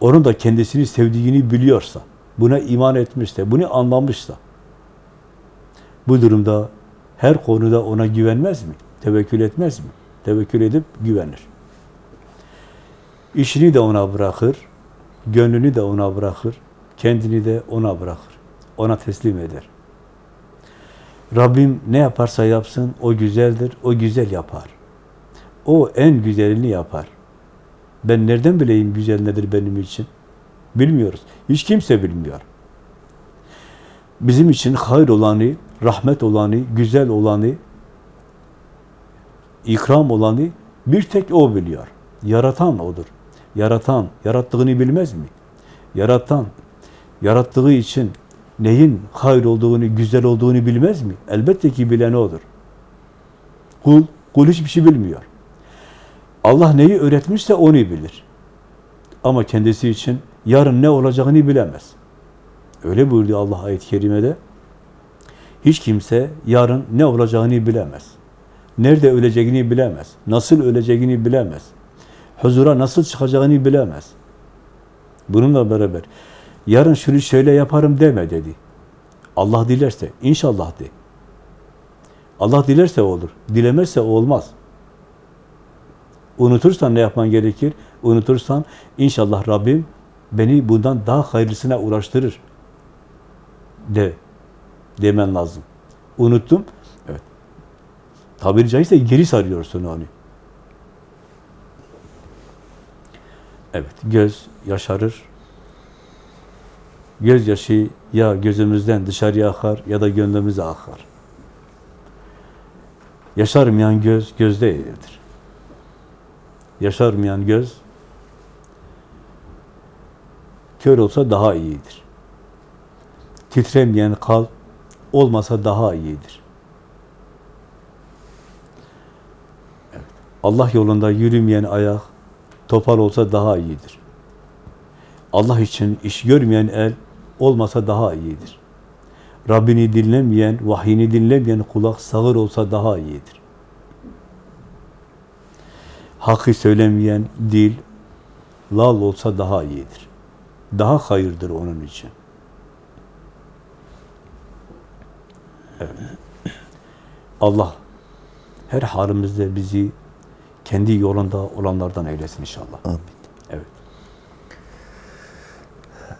onun da kendisini sevdiğini biliyorsa, buna iman etmişse, bunu anlamışsa, bu durumda her konuda ona güvenmez mi? Tevekkül etmez mi? Tevekkül edip güvenir. İşini de ona bırakır, gönlünü de ona bırakır, kendini de ona bırakır. Ona teslim eder. Rabbim ne yaparsa yapsın, o güzeldir, o güzel yapar. O en güzelini yapar. Ben nereden bileyim güzel nedir benim için? Bilmiyoruz. Hiç kimse bilmiyor. bizim için hayır olanı, rahmet olanı, güzel olanı, ikram olanı bir tek O biliyor. Yaratan O'dur. Yaratan, yarattığını bilmez mi? Yaratan, yarattığı için neyin hayır olduğunu, güzel olduğunu bilmez mi? Elbette ki bilen O'dur. Kul, kul hiçbir şey bilmiyor. Allah neyi öğretmişse onu bilir. Ama kendisi için yarın ne olacağını bilemez. Öyle buyurdu Allah ayet-i kerimede. Hiç kimse yarın ne olacağını bilemez. Nerede öleceğini bilemez. Nasıl öleceğini bilemez. Huzura nasıl çıkacağını bilemez. Bununla beraber yarın şunu şöyle yaparım deme dedi. Allah dilerse inşallah de. Allah dilerse olur. Dilemezse olmaz. Unutursan ne yapman gerekir? Unutursan inşallah Rabbim beni bundan daha hayırlısına uğraştırır. De. Demen lazım. Unuttum. Evet. Tabiri caizse geri sarıyorsun onu. Evet, göz yaşarır. Gözyaşı ya gözümüzden dışarıya akar ya da gönlümüze akar. Yaşarmayan göz gözde eğridir. Yaşarmayan göz kör olsa daha iyidir. Titremeyen kalp olmasa daha iyidir. Allah yolunda yürümeyen ayak topal olsa daha iyidir. Allah için iş görmeyen el olmasa daha iyidir. Rabbini dinlemeyen, vahyini dinlemeyen kulak sağır olsa daha iyidir. Hakkı söylemeyen dil lal olsa daha iyidir. Daha hayırdır onun için. Allah her halimizde bizi kendi yolunda olanlardan eylesin inşallah. Amin. Evet.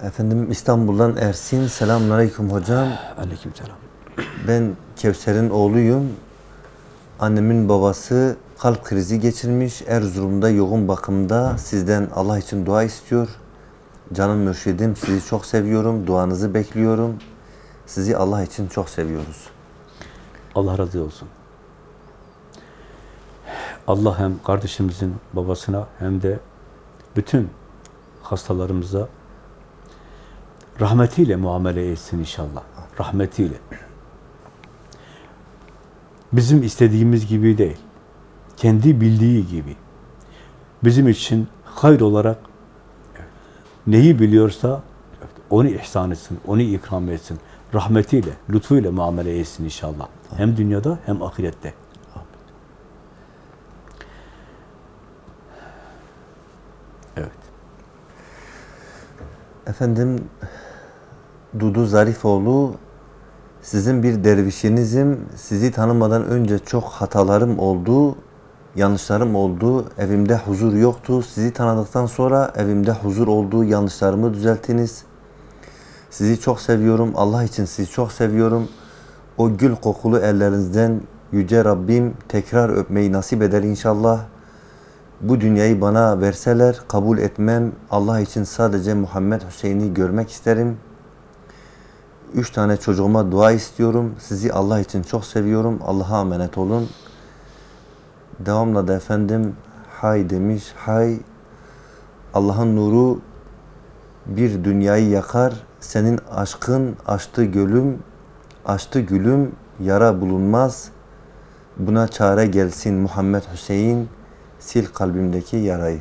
Efendim İstanbul'dan Ersin. Selamünaleyküm hocam. Aleykümselam. Ben Kevser'in oğluyum. Annemin babası kalp krizi geçirmiş. Erzurum'da yoğun bakımda. Sizden Allah için dua istiyor. Canım mürşidim sizi çok seviyorum. Duanızı bekliyorum. Sizi Allah için çok seviyoruz. Allah razı olsun. Allah hem kardeşimizin babasına hem de bütün hastalarımıza rahmetiyle muamele etsin inşallah. Rahmetiyle. Bizim istediğimiz gibi değil. Kendi bildiği gibi. Bizim için hayır olarak neyi biliyorsa onu ihsan etsin, onu ikram etsin. Rahmetiyle, lütfuyla muamele etsin inşallah. Hem dünyada hem ahirette. Evet. Efendim Dudu Zarifoğlu sizin bir dervişinizim. Sizi tanımadan önce çok hatalarım oldu, yanlışlarım oldu. Evimde huzur yoktu. Sizi tanıdıktan sonra evimde huzur oldu. Yanlışlarımı düzelttiniz. Sizi çok seviyorum. Allah için sizi çok seviyorum. O gül kokulu ellerinizden yüce Rabbim tekrar öpmeyi nasip eder inşallah. Bu dünyayı bana verseler kabul etmem. Allah için sadece Muhammed Hüseyin'i görmek isterim. Üç tane çocuğuma dua istiyorum. Sizi Allah için çok seviyorum. Allah'a emanet olun. Devamla da efendim hay demiş. Hay Allah'ın nuru bir dünyayı yakar. Senin aşkın açtı gölüm, açtı gülüm, yara bulunmaz. Buna çare gelsin Muhammed Hüseyin, sil kalbimdeki yarayı.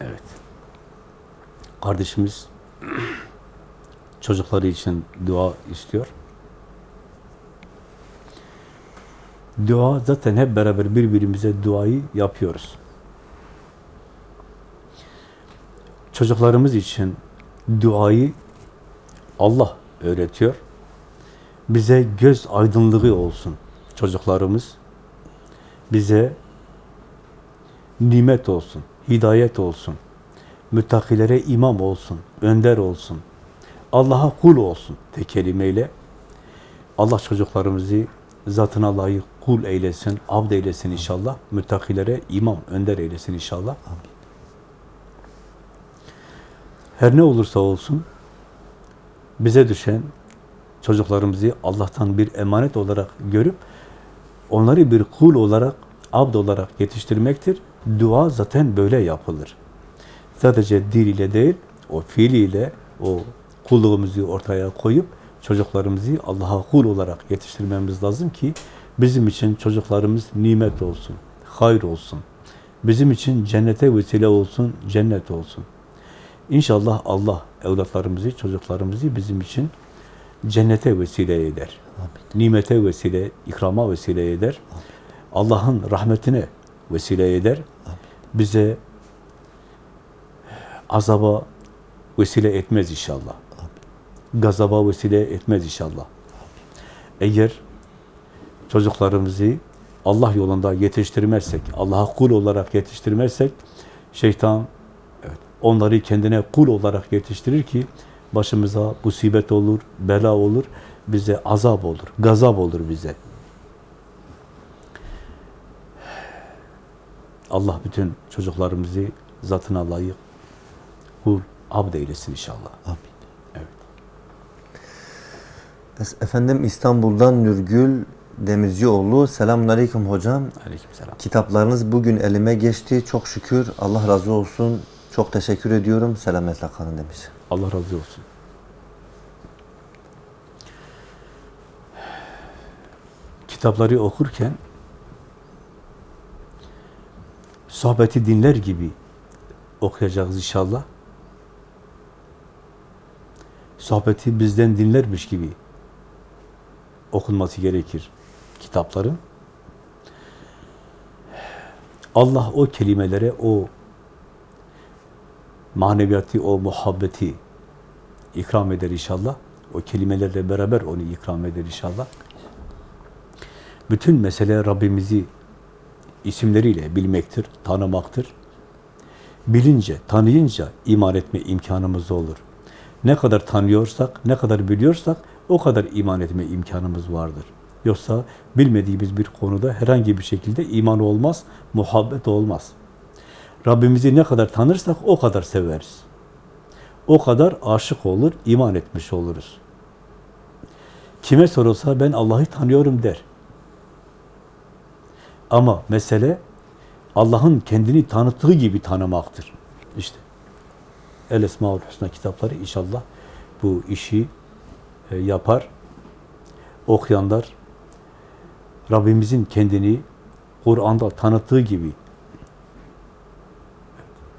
Evet. Kardeşimiz çocukları için dua istiyor. Dua zaten hep beraber birbirimize duayı yapıyoruz. Çocuklarımız için duayı Allah öğretiyor. Bize göz aydınlığı olsun çocuklarımız. Bize nimet olsun, hidayet olsun. Müttakilere imam olsun, önder olsun. Allah'a kul olsun tek kelimeyle. Allah çocuklarımızı zatına layık kul eylesin, abd eylesin inşallah. Müttakilere imam, önder eylesin inşallah. Her ne olursa olsun bize düşen çocuklarımızı Allah'tan bir emanet olarak görüp onları bir kul olarak, abd olarak yetiştirmektir. Dua zaten böyle yapılır. Sadece dil ile değil, o fiiliyle, o kulluğumuzu ortaya koyup çocuklarımızı Allah'a kul olarak yetiştirmemiz lazım ki bizim için çocuklarımız nimet olsun, hayır olsun. Bizim için cennete vesile olsun, cennet olsun. İnşallah Allah evlatlarımızı, çocuklarımızı bizim için cennete vesile eder. Nimete vesile, ikrama vesile eder. Allah'ın rahmetine vesile eder. Bize azaba vesile etmez inşallah. Gazaba vesile etmez inşallah. Eğer çocuklarımızı Allah yolunda yetiştirmezsek, Allah'a kul olarak yetiştirmezsek, şeytan evet, onları kendine kul olarak yetiştirir ki başımıza musibet olur, bela olur, bize azap olur, gazap olur bize. Allah bütün çocuklarımızı zatına layık kul, abd eylesin inşallah. Amin. Evet. Efendim İstanbul'dan Nurgül Demircioğlu. Selamun Aleyküm hocam. Aleykümselam. Kitaplarınız bugün elime geçti. Çok şükür. Allah razı olsun. Çok teşekkür ediyorum. Selametle kalın demiş. Allah razı olsun. Kitapları okurken sohbeti dinler gibi okuyacağız inşallah. Sohbeti bizden dinlermiş gibi okunması gerekir kitapların. Allah o kelimelere, o maneviyatı, o muhabbeti ikram eder inşallah. O kelimelerle beraber onu ikram eder inşallah. Bütün mesele Rabbimizi isimleriyle bilmektir, tanımaktır. Bilince, tanıyınca iman etme imkanımız olur. Ne kadar tanıyorsak, ne kadar biliyorsak o kadar iman etme imkanımız vardır. Yoksa bilmediğimiz bir konuda herhangi bir şekilde iman olmaz, muhabbet olmaz. Rabbimizi ne kadar tanırsak o kadar severiz. O kadar aşık olur, iman etmiş oluruz. Kime sorulsa ben Allah'ı tanıyorum der. Ama mesele Allah'ın kendini tanıttığı gibi tanımaktır. İşte El Esmaül Hüsna kitapları inşallah bu işi e, yapar. Okuyanlar Rabbimizin kendini Kur'an'da tanıttığı gibi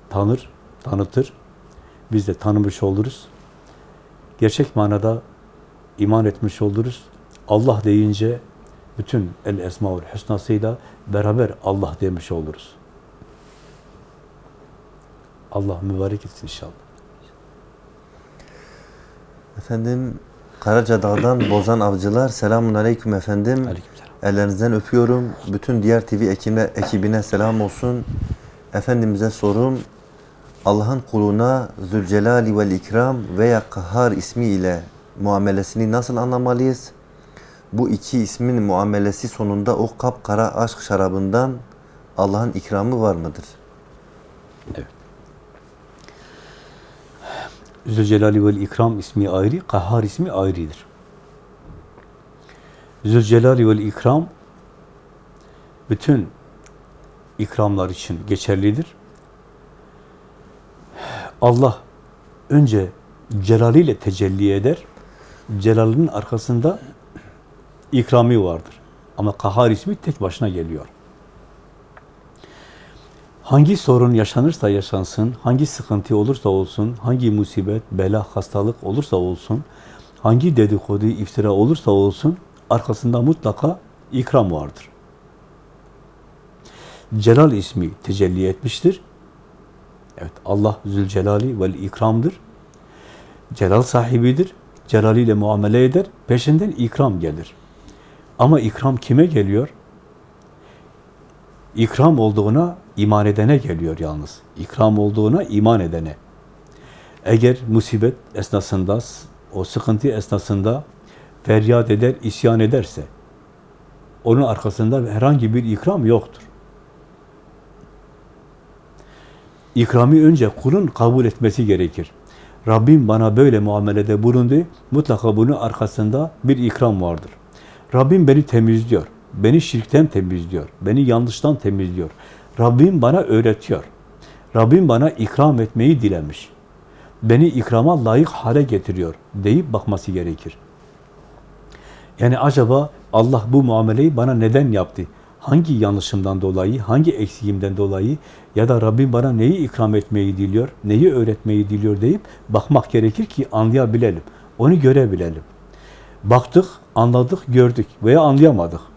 tanır, tanıtır. Biz de tanımış oluruz. Gerçek manada iman etmiş oluruz. Allah deyince bütün el esmaül hüsnasıyla beraber Allah demiş oluruz. Allah mübarek etsin inşallah. Efendim Karacadağ'dan <clears throat> Bozan Avcılar. Selamun Aleyküm efendim. Aleykümselam. Ellerinizden öpüyorum. Bütün diğer TV ekibine, ekibine selam olsun. Efendimiz'e sorum. Allah'ın kuluna Zülcelali vel İkram veya Kahhar ismi ile muamelesini nasıl anlamalıyız? Bu iki ismin muamelesi sonunda o kapkara aşk şarabından Allah'ın ikramı var mıdır? Zülcelali vel İkram ismi ayrı, Kahhar ismi ayrıdır. Zülcelali vel İkram bütün ikramlar için geçerlidir. Allah önce celaliyle tecelli eder. Celalinin arkasında ikrami vardır. Ama Kahhar ismi tek başına geliyor. Hangi sorun yaşanırsa yaşansın, hangi sıkıntı olursa olsun, hangi musibet, bela, hastalık olursa olsun, hangi dedikodu, iftira olursa olsun, arkasında mutlaka ikram vardır. Celal ismi tecelli etmiştir. Evet, Allah Zülcelali vel ikramdır. Celal sahibidir. Celaliyle muamele eder. Peşinden ikram gelir. Ama ikram kime geliyor? İkram olduğuna iman edene geliyor yalnız. İkram olduğuna iman edene. Eğer musibet esnasında, o sıkıntı esnasında feryat eder, isyan ederse, onun arkasında herhangi bir ikram yoktur. İkrami önce kulun kabul etmesi gerekir. Rabbim bana böyle muamelede bulundu. Mutlaka bunun arkasında bir ikram vardır. Rabbim beni temizliyor. Beni şirkten temizliyor. Beni yanlıştan temizliyor. Rabbim bana öğretiyor. Rabbim bana ikram etmeyi dilemiş. Beni ikrama layık hale getiriyor deyip bakması gerekir. Yani acaba Allah bu muameleyi bana neden yaptı? Hangi yanlışımdan dolayı, hangi eksiğimden dolayı ya da Rabbim bana neyi ikram etmeyi diliyor, neyi öğretmeyi diliyor deyip bakmak gerekir ki anlayabilelim. Onu görebilelim. Baktık, anladık, gördük veya anlayamadık.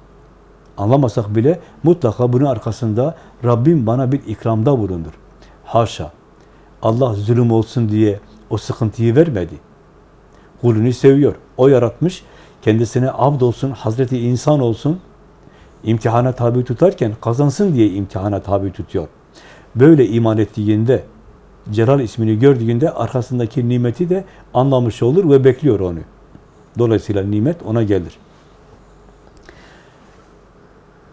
Anlamasak bile mutlaka bunun arkasında Rabbim bana bir ikramda bulunur. Haşa. Allah zulüm olsun diye o sıkıntıyı vermedi. Kulünü seviyor. O yaratmış. Kendisine abd olsun, Hazreti insan olsun. imtihana tabi tutarken kazansın diye imtihana tabi tutuyor. Böyle iman ettiğinde, Celal ismini gördüğünde arkasındaki nimeti de anlamış olur ve bekliyor onu. Dolayısıyla nimet ona gelir.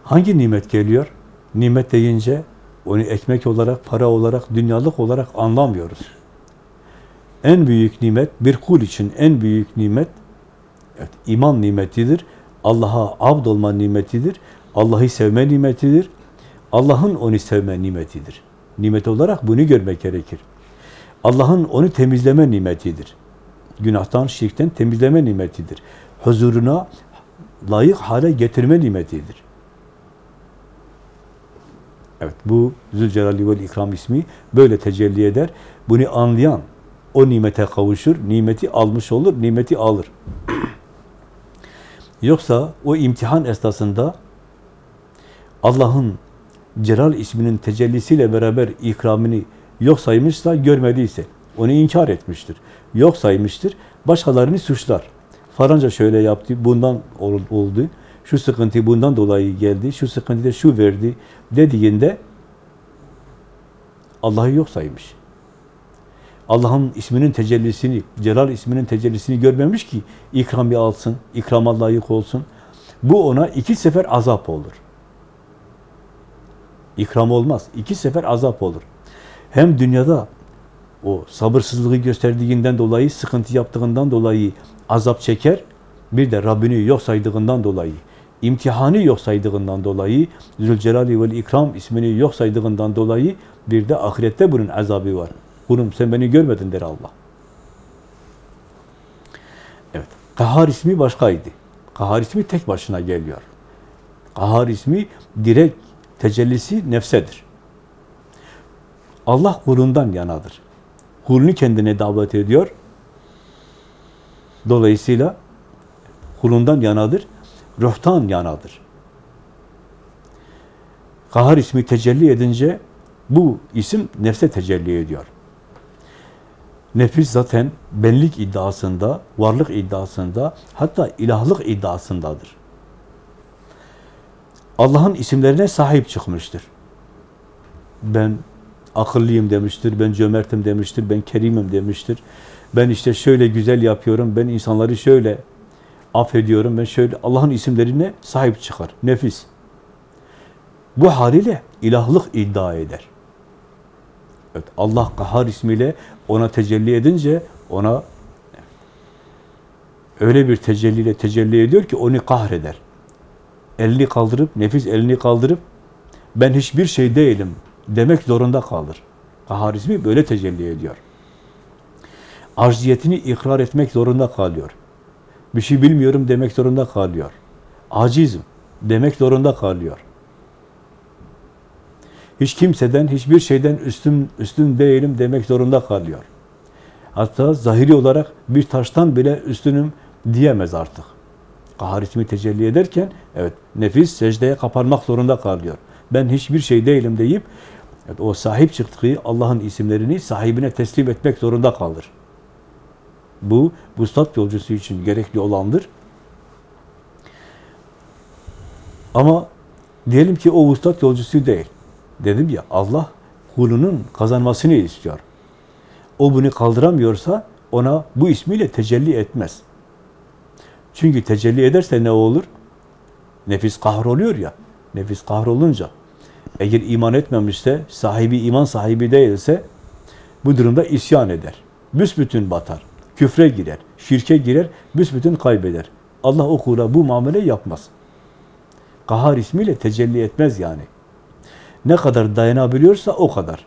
Hangi nimet geliyor? Nimet deyince onu ekmek olarak, para olarak, dünyalık olarak anlamıyoruz. En büyük nimet, bir kul için en büyük nimet, evet, iman nimetidir. Allah'a abd olma nimetidir. Allah'ı sevme nimetidir. Allah'ın onu sevme nimetidir. Nimet olarak bunu görmek gerekir. Allah'ın onu temizleme nimetidir. Günahtan, şirkten temizleme nimetidir. Huzuruna layık hale getirme nimetidir. Evet, bu Zülcelal'i vel İkram ismi böyle tecelli eder. Bunu anlayan o nimete kavuşur, nimeti almış olur, nimeti alır. <clears throat> Yoksa o imtihan esnasında Allah'ın Celal isminin tecellisiyle beraber ikramını yok saymışsa, görmediyse, onu inkar etmiştir. Yok saymıştır, başkalarını suçlar. Faranca şöyle yaptı, bundan oldu, şu sıkıntı bundan dolayı geldi, şu sıkıntı da şu verdi dediğinde Allah'ı yok saymış. Allah'ın isminin tecellisini, Celal isminin tecellisini görmemiş ki ikramı alsın, ikrama layık olsun. Bu ona iki sefer azap olur. İkram olmaz. iki sefer azap olur. Hem dünyada o sabırsızlığı gösterdiğinden dolayı, sıkıntı yaptığından dolayı azap çeker, bir de Rabbini yok saydığından dolayı, imtihanı yok saydığından dolayı, Zülcelali vel İkram ismini yok saydığından dolayı bir de ahirette bunun azabı var. Kulum sen beni görmedin der Allah. Evet. Kahar ismi başkaydı. Kahar ismi tek başına geliyor. Kahar ismi direkt tecellisi nefsedir. Allah kulundan yanadır. Kulunu kendine davet ediyor. Dolayısıyla kulundan yanadır, ruhtan yanadır. Kahar ismi tecelli edince bu isim nefse tecelli ediyor. Nefis zaten benlik iddiasında, varlık iddiasında, hatta ilahlık iddiasındadır. Allah'ın isimlerine sahip çıkmıştır. Ben akıllıyım demiştir, ben cömertim demiştir, ben kerimim demiştir. Ben işte şöyle güzel yapıyorum, ben insanları şöyle affediyorum, ben şöyle Allah'ın isimlerine sahip çıkar. Nefis. Bu haliyle ilahlık iddia eder. Evet, Allah Kahhar ismiyle ona tecelli edince ona öyle bir tecelliyle tecelli ediyor ki onu kahreder. Elini kaldırıp, nefis elini kaldırıp ben hiçbir şey değilim demek zorunda kalır. Kahhar ismi böyle tecelli ediyor. Acziyetini ikrar etmek zorunda kalıyor. Bir şey bilmiyorum demek zorunda kalıyor. Acizim demek zorunda kalıyor. Hiç kimseden, hiçbir şeyden üstün üstün değilim demek zorunda kalıyor. Hatta zahiri olarak bir taştan bile üstünüm diyemez artık. Kahar ismi tecelli ederken, evet nefis secdeye kapanmak zorunda kalıyor. Ben hiçbir şey değilim deyip, evet, o sahip çıktığı Allah'ın isimlerini sahibine teslim etmek zorunda kalır. Bu, vuslat yolcusu için gerekli olandır. Ama diyelim ki o vuslat yolcusu değil. Dedim ya Allah kulunun kazanmasını istiyor. O bunu kaldıramıyorsa ona bu ismiyle tecelli etmez. Çünkü tecelli ederse ne olur? Nefis kahroluyor ya. Nefis kahrolunca eğer iman etmemişse, sahibi iman sahibi değilse bu durumda isyan eder. büsbütün batar. Küfre girer, şirke girer, büsbütün kaybeder. Allah o kula bu muamele yapmaz. Kahar ismiyle tecelli etmez yani. Ne kadar dayanabiliyorsa o kadar.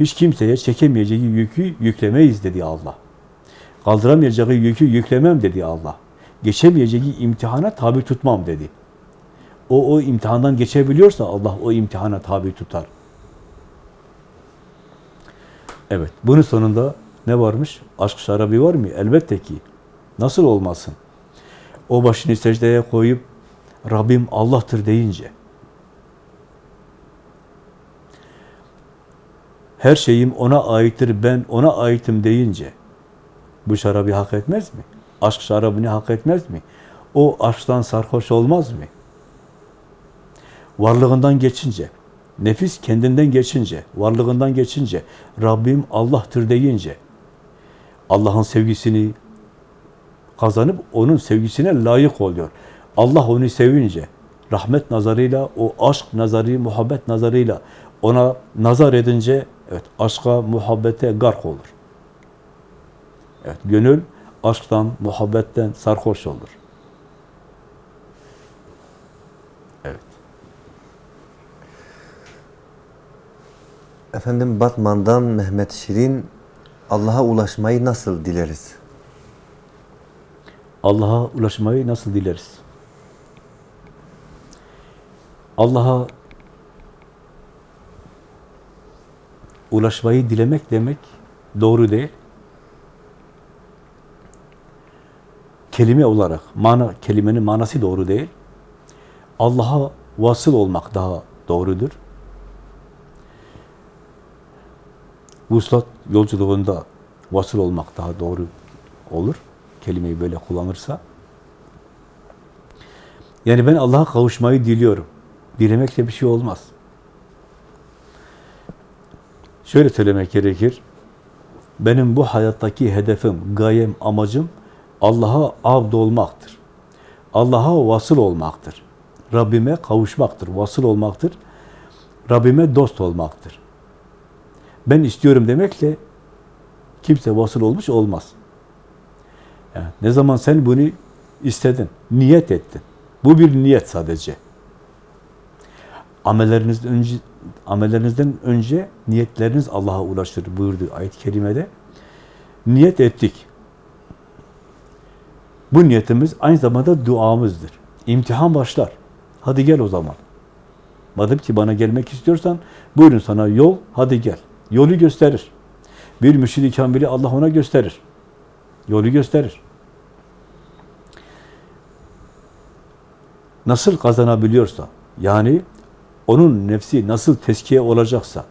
Hiç kimseye çekemeyeceği yükü yüklemeyiz dedi Allah. Kaldıramayacağı yükü yüklemem dedi Allah. Geçemeyeceği imtihana tabi tutmam dedi. O o imtihandan geçebiliyorsa Allah o imtihana tabi tutar. Evet, bunun sonunda ne varmış? Aşk şarabı var mı? Elbette ki. Nasıl olmasın? O başını secdeye koyup Rabbim Allah'tır deyince her şeyim ona aittir, ben ona aitim deyince bu şarabı hak etmez mi? Aşk şarabını hak etmez mi? O aşktan sarhoş olmaz mı? Varlığından geçince, nefis kendinden geçince, varlığından geçince, Rabbim Allah'tır deyince, Allah'ın sevgisini kazanıp onun sevgisine layık oluyor. Allah onu sevince, rahmet nazarıyla, o aşk nazarı, muhabbet nazarıyla ona nazar edince, evet aşka, muhabbete gark olur. Evet, gönül aşktan, muhabbetten sarhoş olur. Evet. Efendim Batman'dan Mehmet Şirin Allah'a ulaşmayı nasıl dileriz? Allah'a ulaşmayı nasıl dileriz? Allah'a ulaşmayı dilemek demek doğru değil. Kelime olarak, mana, kelimenin manası doğru değil. Allah'a vasıl olmak daha doğrudur. Vuslat yolculuğunda vasıl olmak daha doğru olur. Kelimeyi böyle kullanırsa. Yani ben Allah'a kavuşmayı diliyorum. Dilemekle bir şey olmaz. Şöyle söylemek gerekir. Benim bu hayattaki hedefim, gayem, amacım Allah'a avd olmaktır. Allah'a vasıl olmaktır. Rabbime kavuşmaktır, vasıl olmaktır. Rabbime dost olmaktır. Ben istiyorum demekle kimse vasıl olmuş olmaz. Yani ne zaman sen bunu istedin, niyet ettin. Bu bir niyet sadece. Amellerinizden önce, amellerinizden önce niyetleriniz Allah'a ulaşır buyurdu ayet-i kerimede. Niyet ettik. Bu niyetimiz aynı zamanda duamızdır. İmtihan başlar. Hadi gel o zaman. Madem ki bana gelmek istiyorsan buyurun sana yol, hadi gel. Yolu gösterir. Bir müşid-i kamili Allah ona gösterir. Yolu gösterir. Nasıl kazanabiliyorsa, yani onun nefsi nasıl teskiye olacaksa,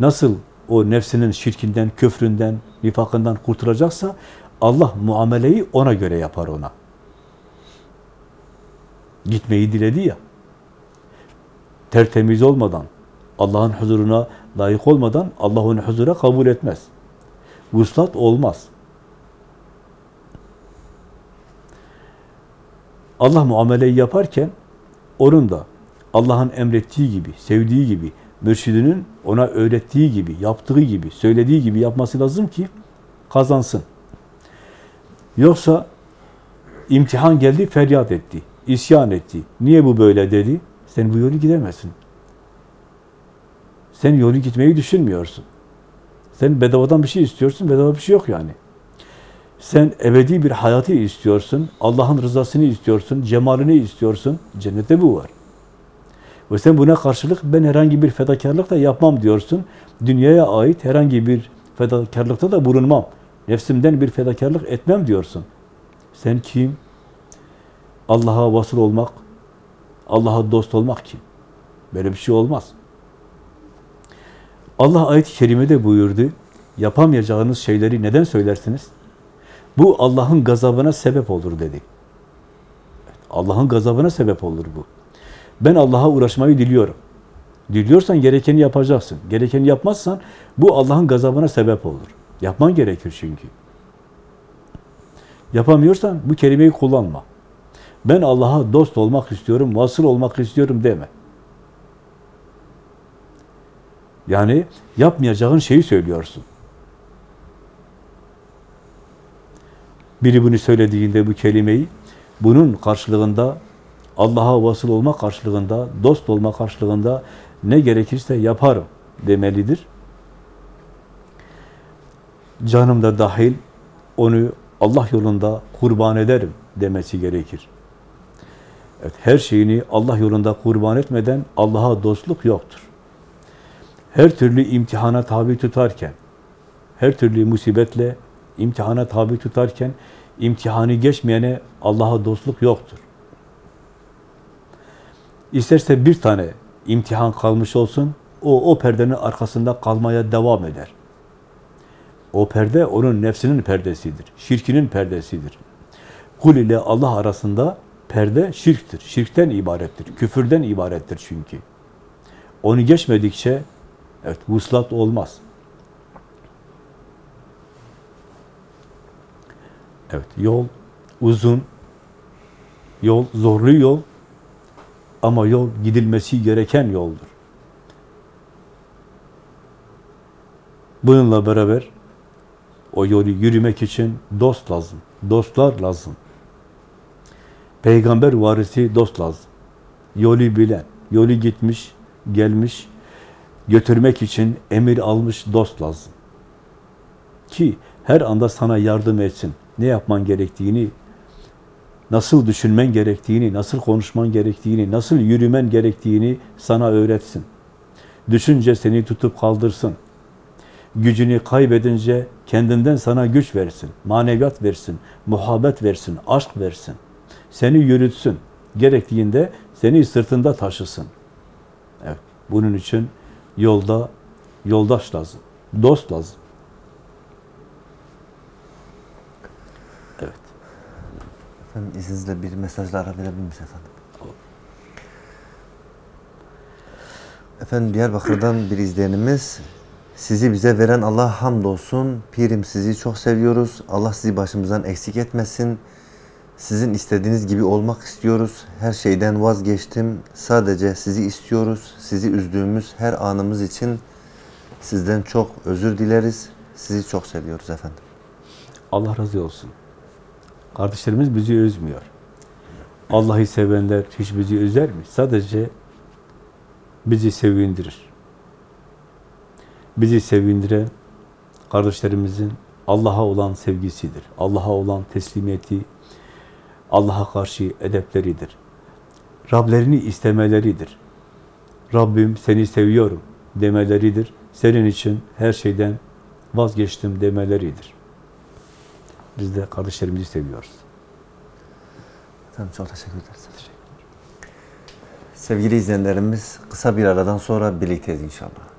nasıl o nefsinin şirkinden, küfründen, nifakından kurtulacaksa, Allah muameleyi ona göre yapar ona. Gitmeyi diledi ya, tertemiz olmadan, Allah'ın huzuruna layık olmadan Allah onu huzura kabul etmez. Vuslat olmaz. Allah muameleyi yaparken onun da Allah'ın emrettiği gibi, sevdiği gibi, mürşidinin ona öğrettiği gibi, yaptığı gibi, söylediği gibi yapması lazım ki kazansın. Yoksa imtihan geldi, feryat etti, isyan etti. Niye bu böyle dedi? Sen bu yolu gidemezsin. Sen yolu gitmeyi düşünmüyorsun. Sen bedavadan bir şey istiyorsun, bedava bir şey yok yani. Sen ebedi bir hayatı istiyorsun, Allah'ın rızasını istiyorsun, cemalini istiyorsun, cennette bu var. Ve sen buna karşılık ben herhangi bir fedakarlık da yapmam diyorsun. Dünyaya ait herhangi bir fedakarlıkta da bulunmam. Nefsimden bir fedakarlık etmem diyorsun. Sen kim? Allah'a vasıl olmak, Allah'a dost olmak kim? Böyle bir şey olmaz. Allah ayet-i kerimede buyurdu. Yapamayacağınız şeyleri neden söylersiniz? Bu Allah'ın gazabına sebep olur dedi. Allah'ın gazabına sebep olur bu. Ben Allah'a uğraşmayı diliyorum. Diliyorsan gerekeni yapacaksın. Gerekeni yapmazsan bu Allah'ın gazabına sebep olur. Yapman gerekir çünkü. Yapamıyorsan bu kelimeyi kullanma. Ben Allah'a dost olmak istiyorum, vasıl olmak istiyorum deme. Yani yapmayacağın şeyi söylüyorsun. Biri bunu söylediğinde bu kelimeyi, bunun karşılığında Allah'a vasıl olma karşılığında, dost olma karşılığında ne gerekirse yaparım demelidir. Canım da dahil onu Allah yolunda kurban ederim demesi gerekir. Evet, her şeyini Allah yolunda kurban etmeden Allah'a dostluk yoktur. Her türlü imtihana tabi tutarken, her türlü musibetle imtihana tabi tutarken, imtihanı geçmeyene Allah'a dostluk yoktur. İsterse bir tane imtihan kalmış olsun, o, o perdenin arkasında kalmaya devam eder. O perde onun nefsinin perdesidir, şirkinin perdesidir. Kul ile Allah arasında perde şirktir, şirkten ibarettir, küfürden ibarettir çünkü. Onu geçmedikçe, evet, vuslat olmaz. Evet, yol uzun, yol zorlu yol ama yol gidilmesi gereken yoldur. Bununla beraber o yolu yürümek için dost lazım, dostlar lazım. Peygamber varisi dost lazım. Yolu bilen, yolu gitmiş, gelmiş, götürmek için emir almış dost lazım. Ki her anda sana yardım etsin. Ne yapman gerektiğini, nasıl düşünmen gerektiğini, nasıl konuşman gerektiğini, nasıl yürümen gerektiğini sana öğretsin. Düşünce seni tutup kaldırsın. Gücünü kaybedince kendinden sana güç versin, maneviyat versin, muhabbet versin, aşk versin. Seni yürütsün. Gerektiğinde seni sırtında taşısın. Evet. Bunun için yolda yoldaş lazım. Dost lazım. Evet. Efendim izninizle bir mesajla ara verebilir miyiz efendim? Efendim Diyarbakır'dan bir izleyenimiz sizi bize veren Allah'a hamdolsun. Pirim sizi çok seviyoruz. Allah sizi başımızdan eksik etmesin. Sizin istediğiniz gibi olmak istiyoruz. Her şeyden vazgeçtim. Sadece sizi istiyoruz. Sizi üzdüğümüz her anımız için sizden çok özür dileriz. Sizi çok seviyoruz efendim. Allah razı olsun. Kardeşlerimiz bizi üzmüyor. Allah'ı sevenler hiç bizi üzer mi? Sadece bizi sevindirir. Bizi sevindiren kardeşlerimizin Allah'a olan sevgisidir. Allah'a olan teslimiyeti, Allah'a karşı edepleridir. Rablerini istemeleridir. Rabbim seni seviyorum demeleridir. Senin için her şeyden vazgeçtim demeleridir. Biz de kardeşlerimizi seviyoruz. Efendim çok teşekkür ederiz. Sevgili izleyenlerimiz kısa bir aradan sonra birlikteyiz inşallah.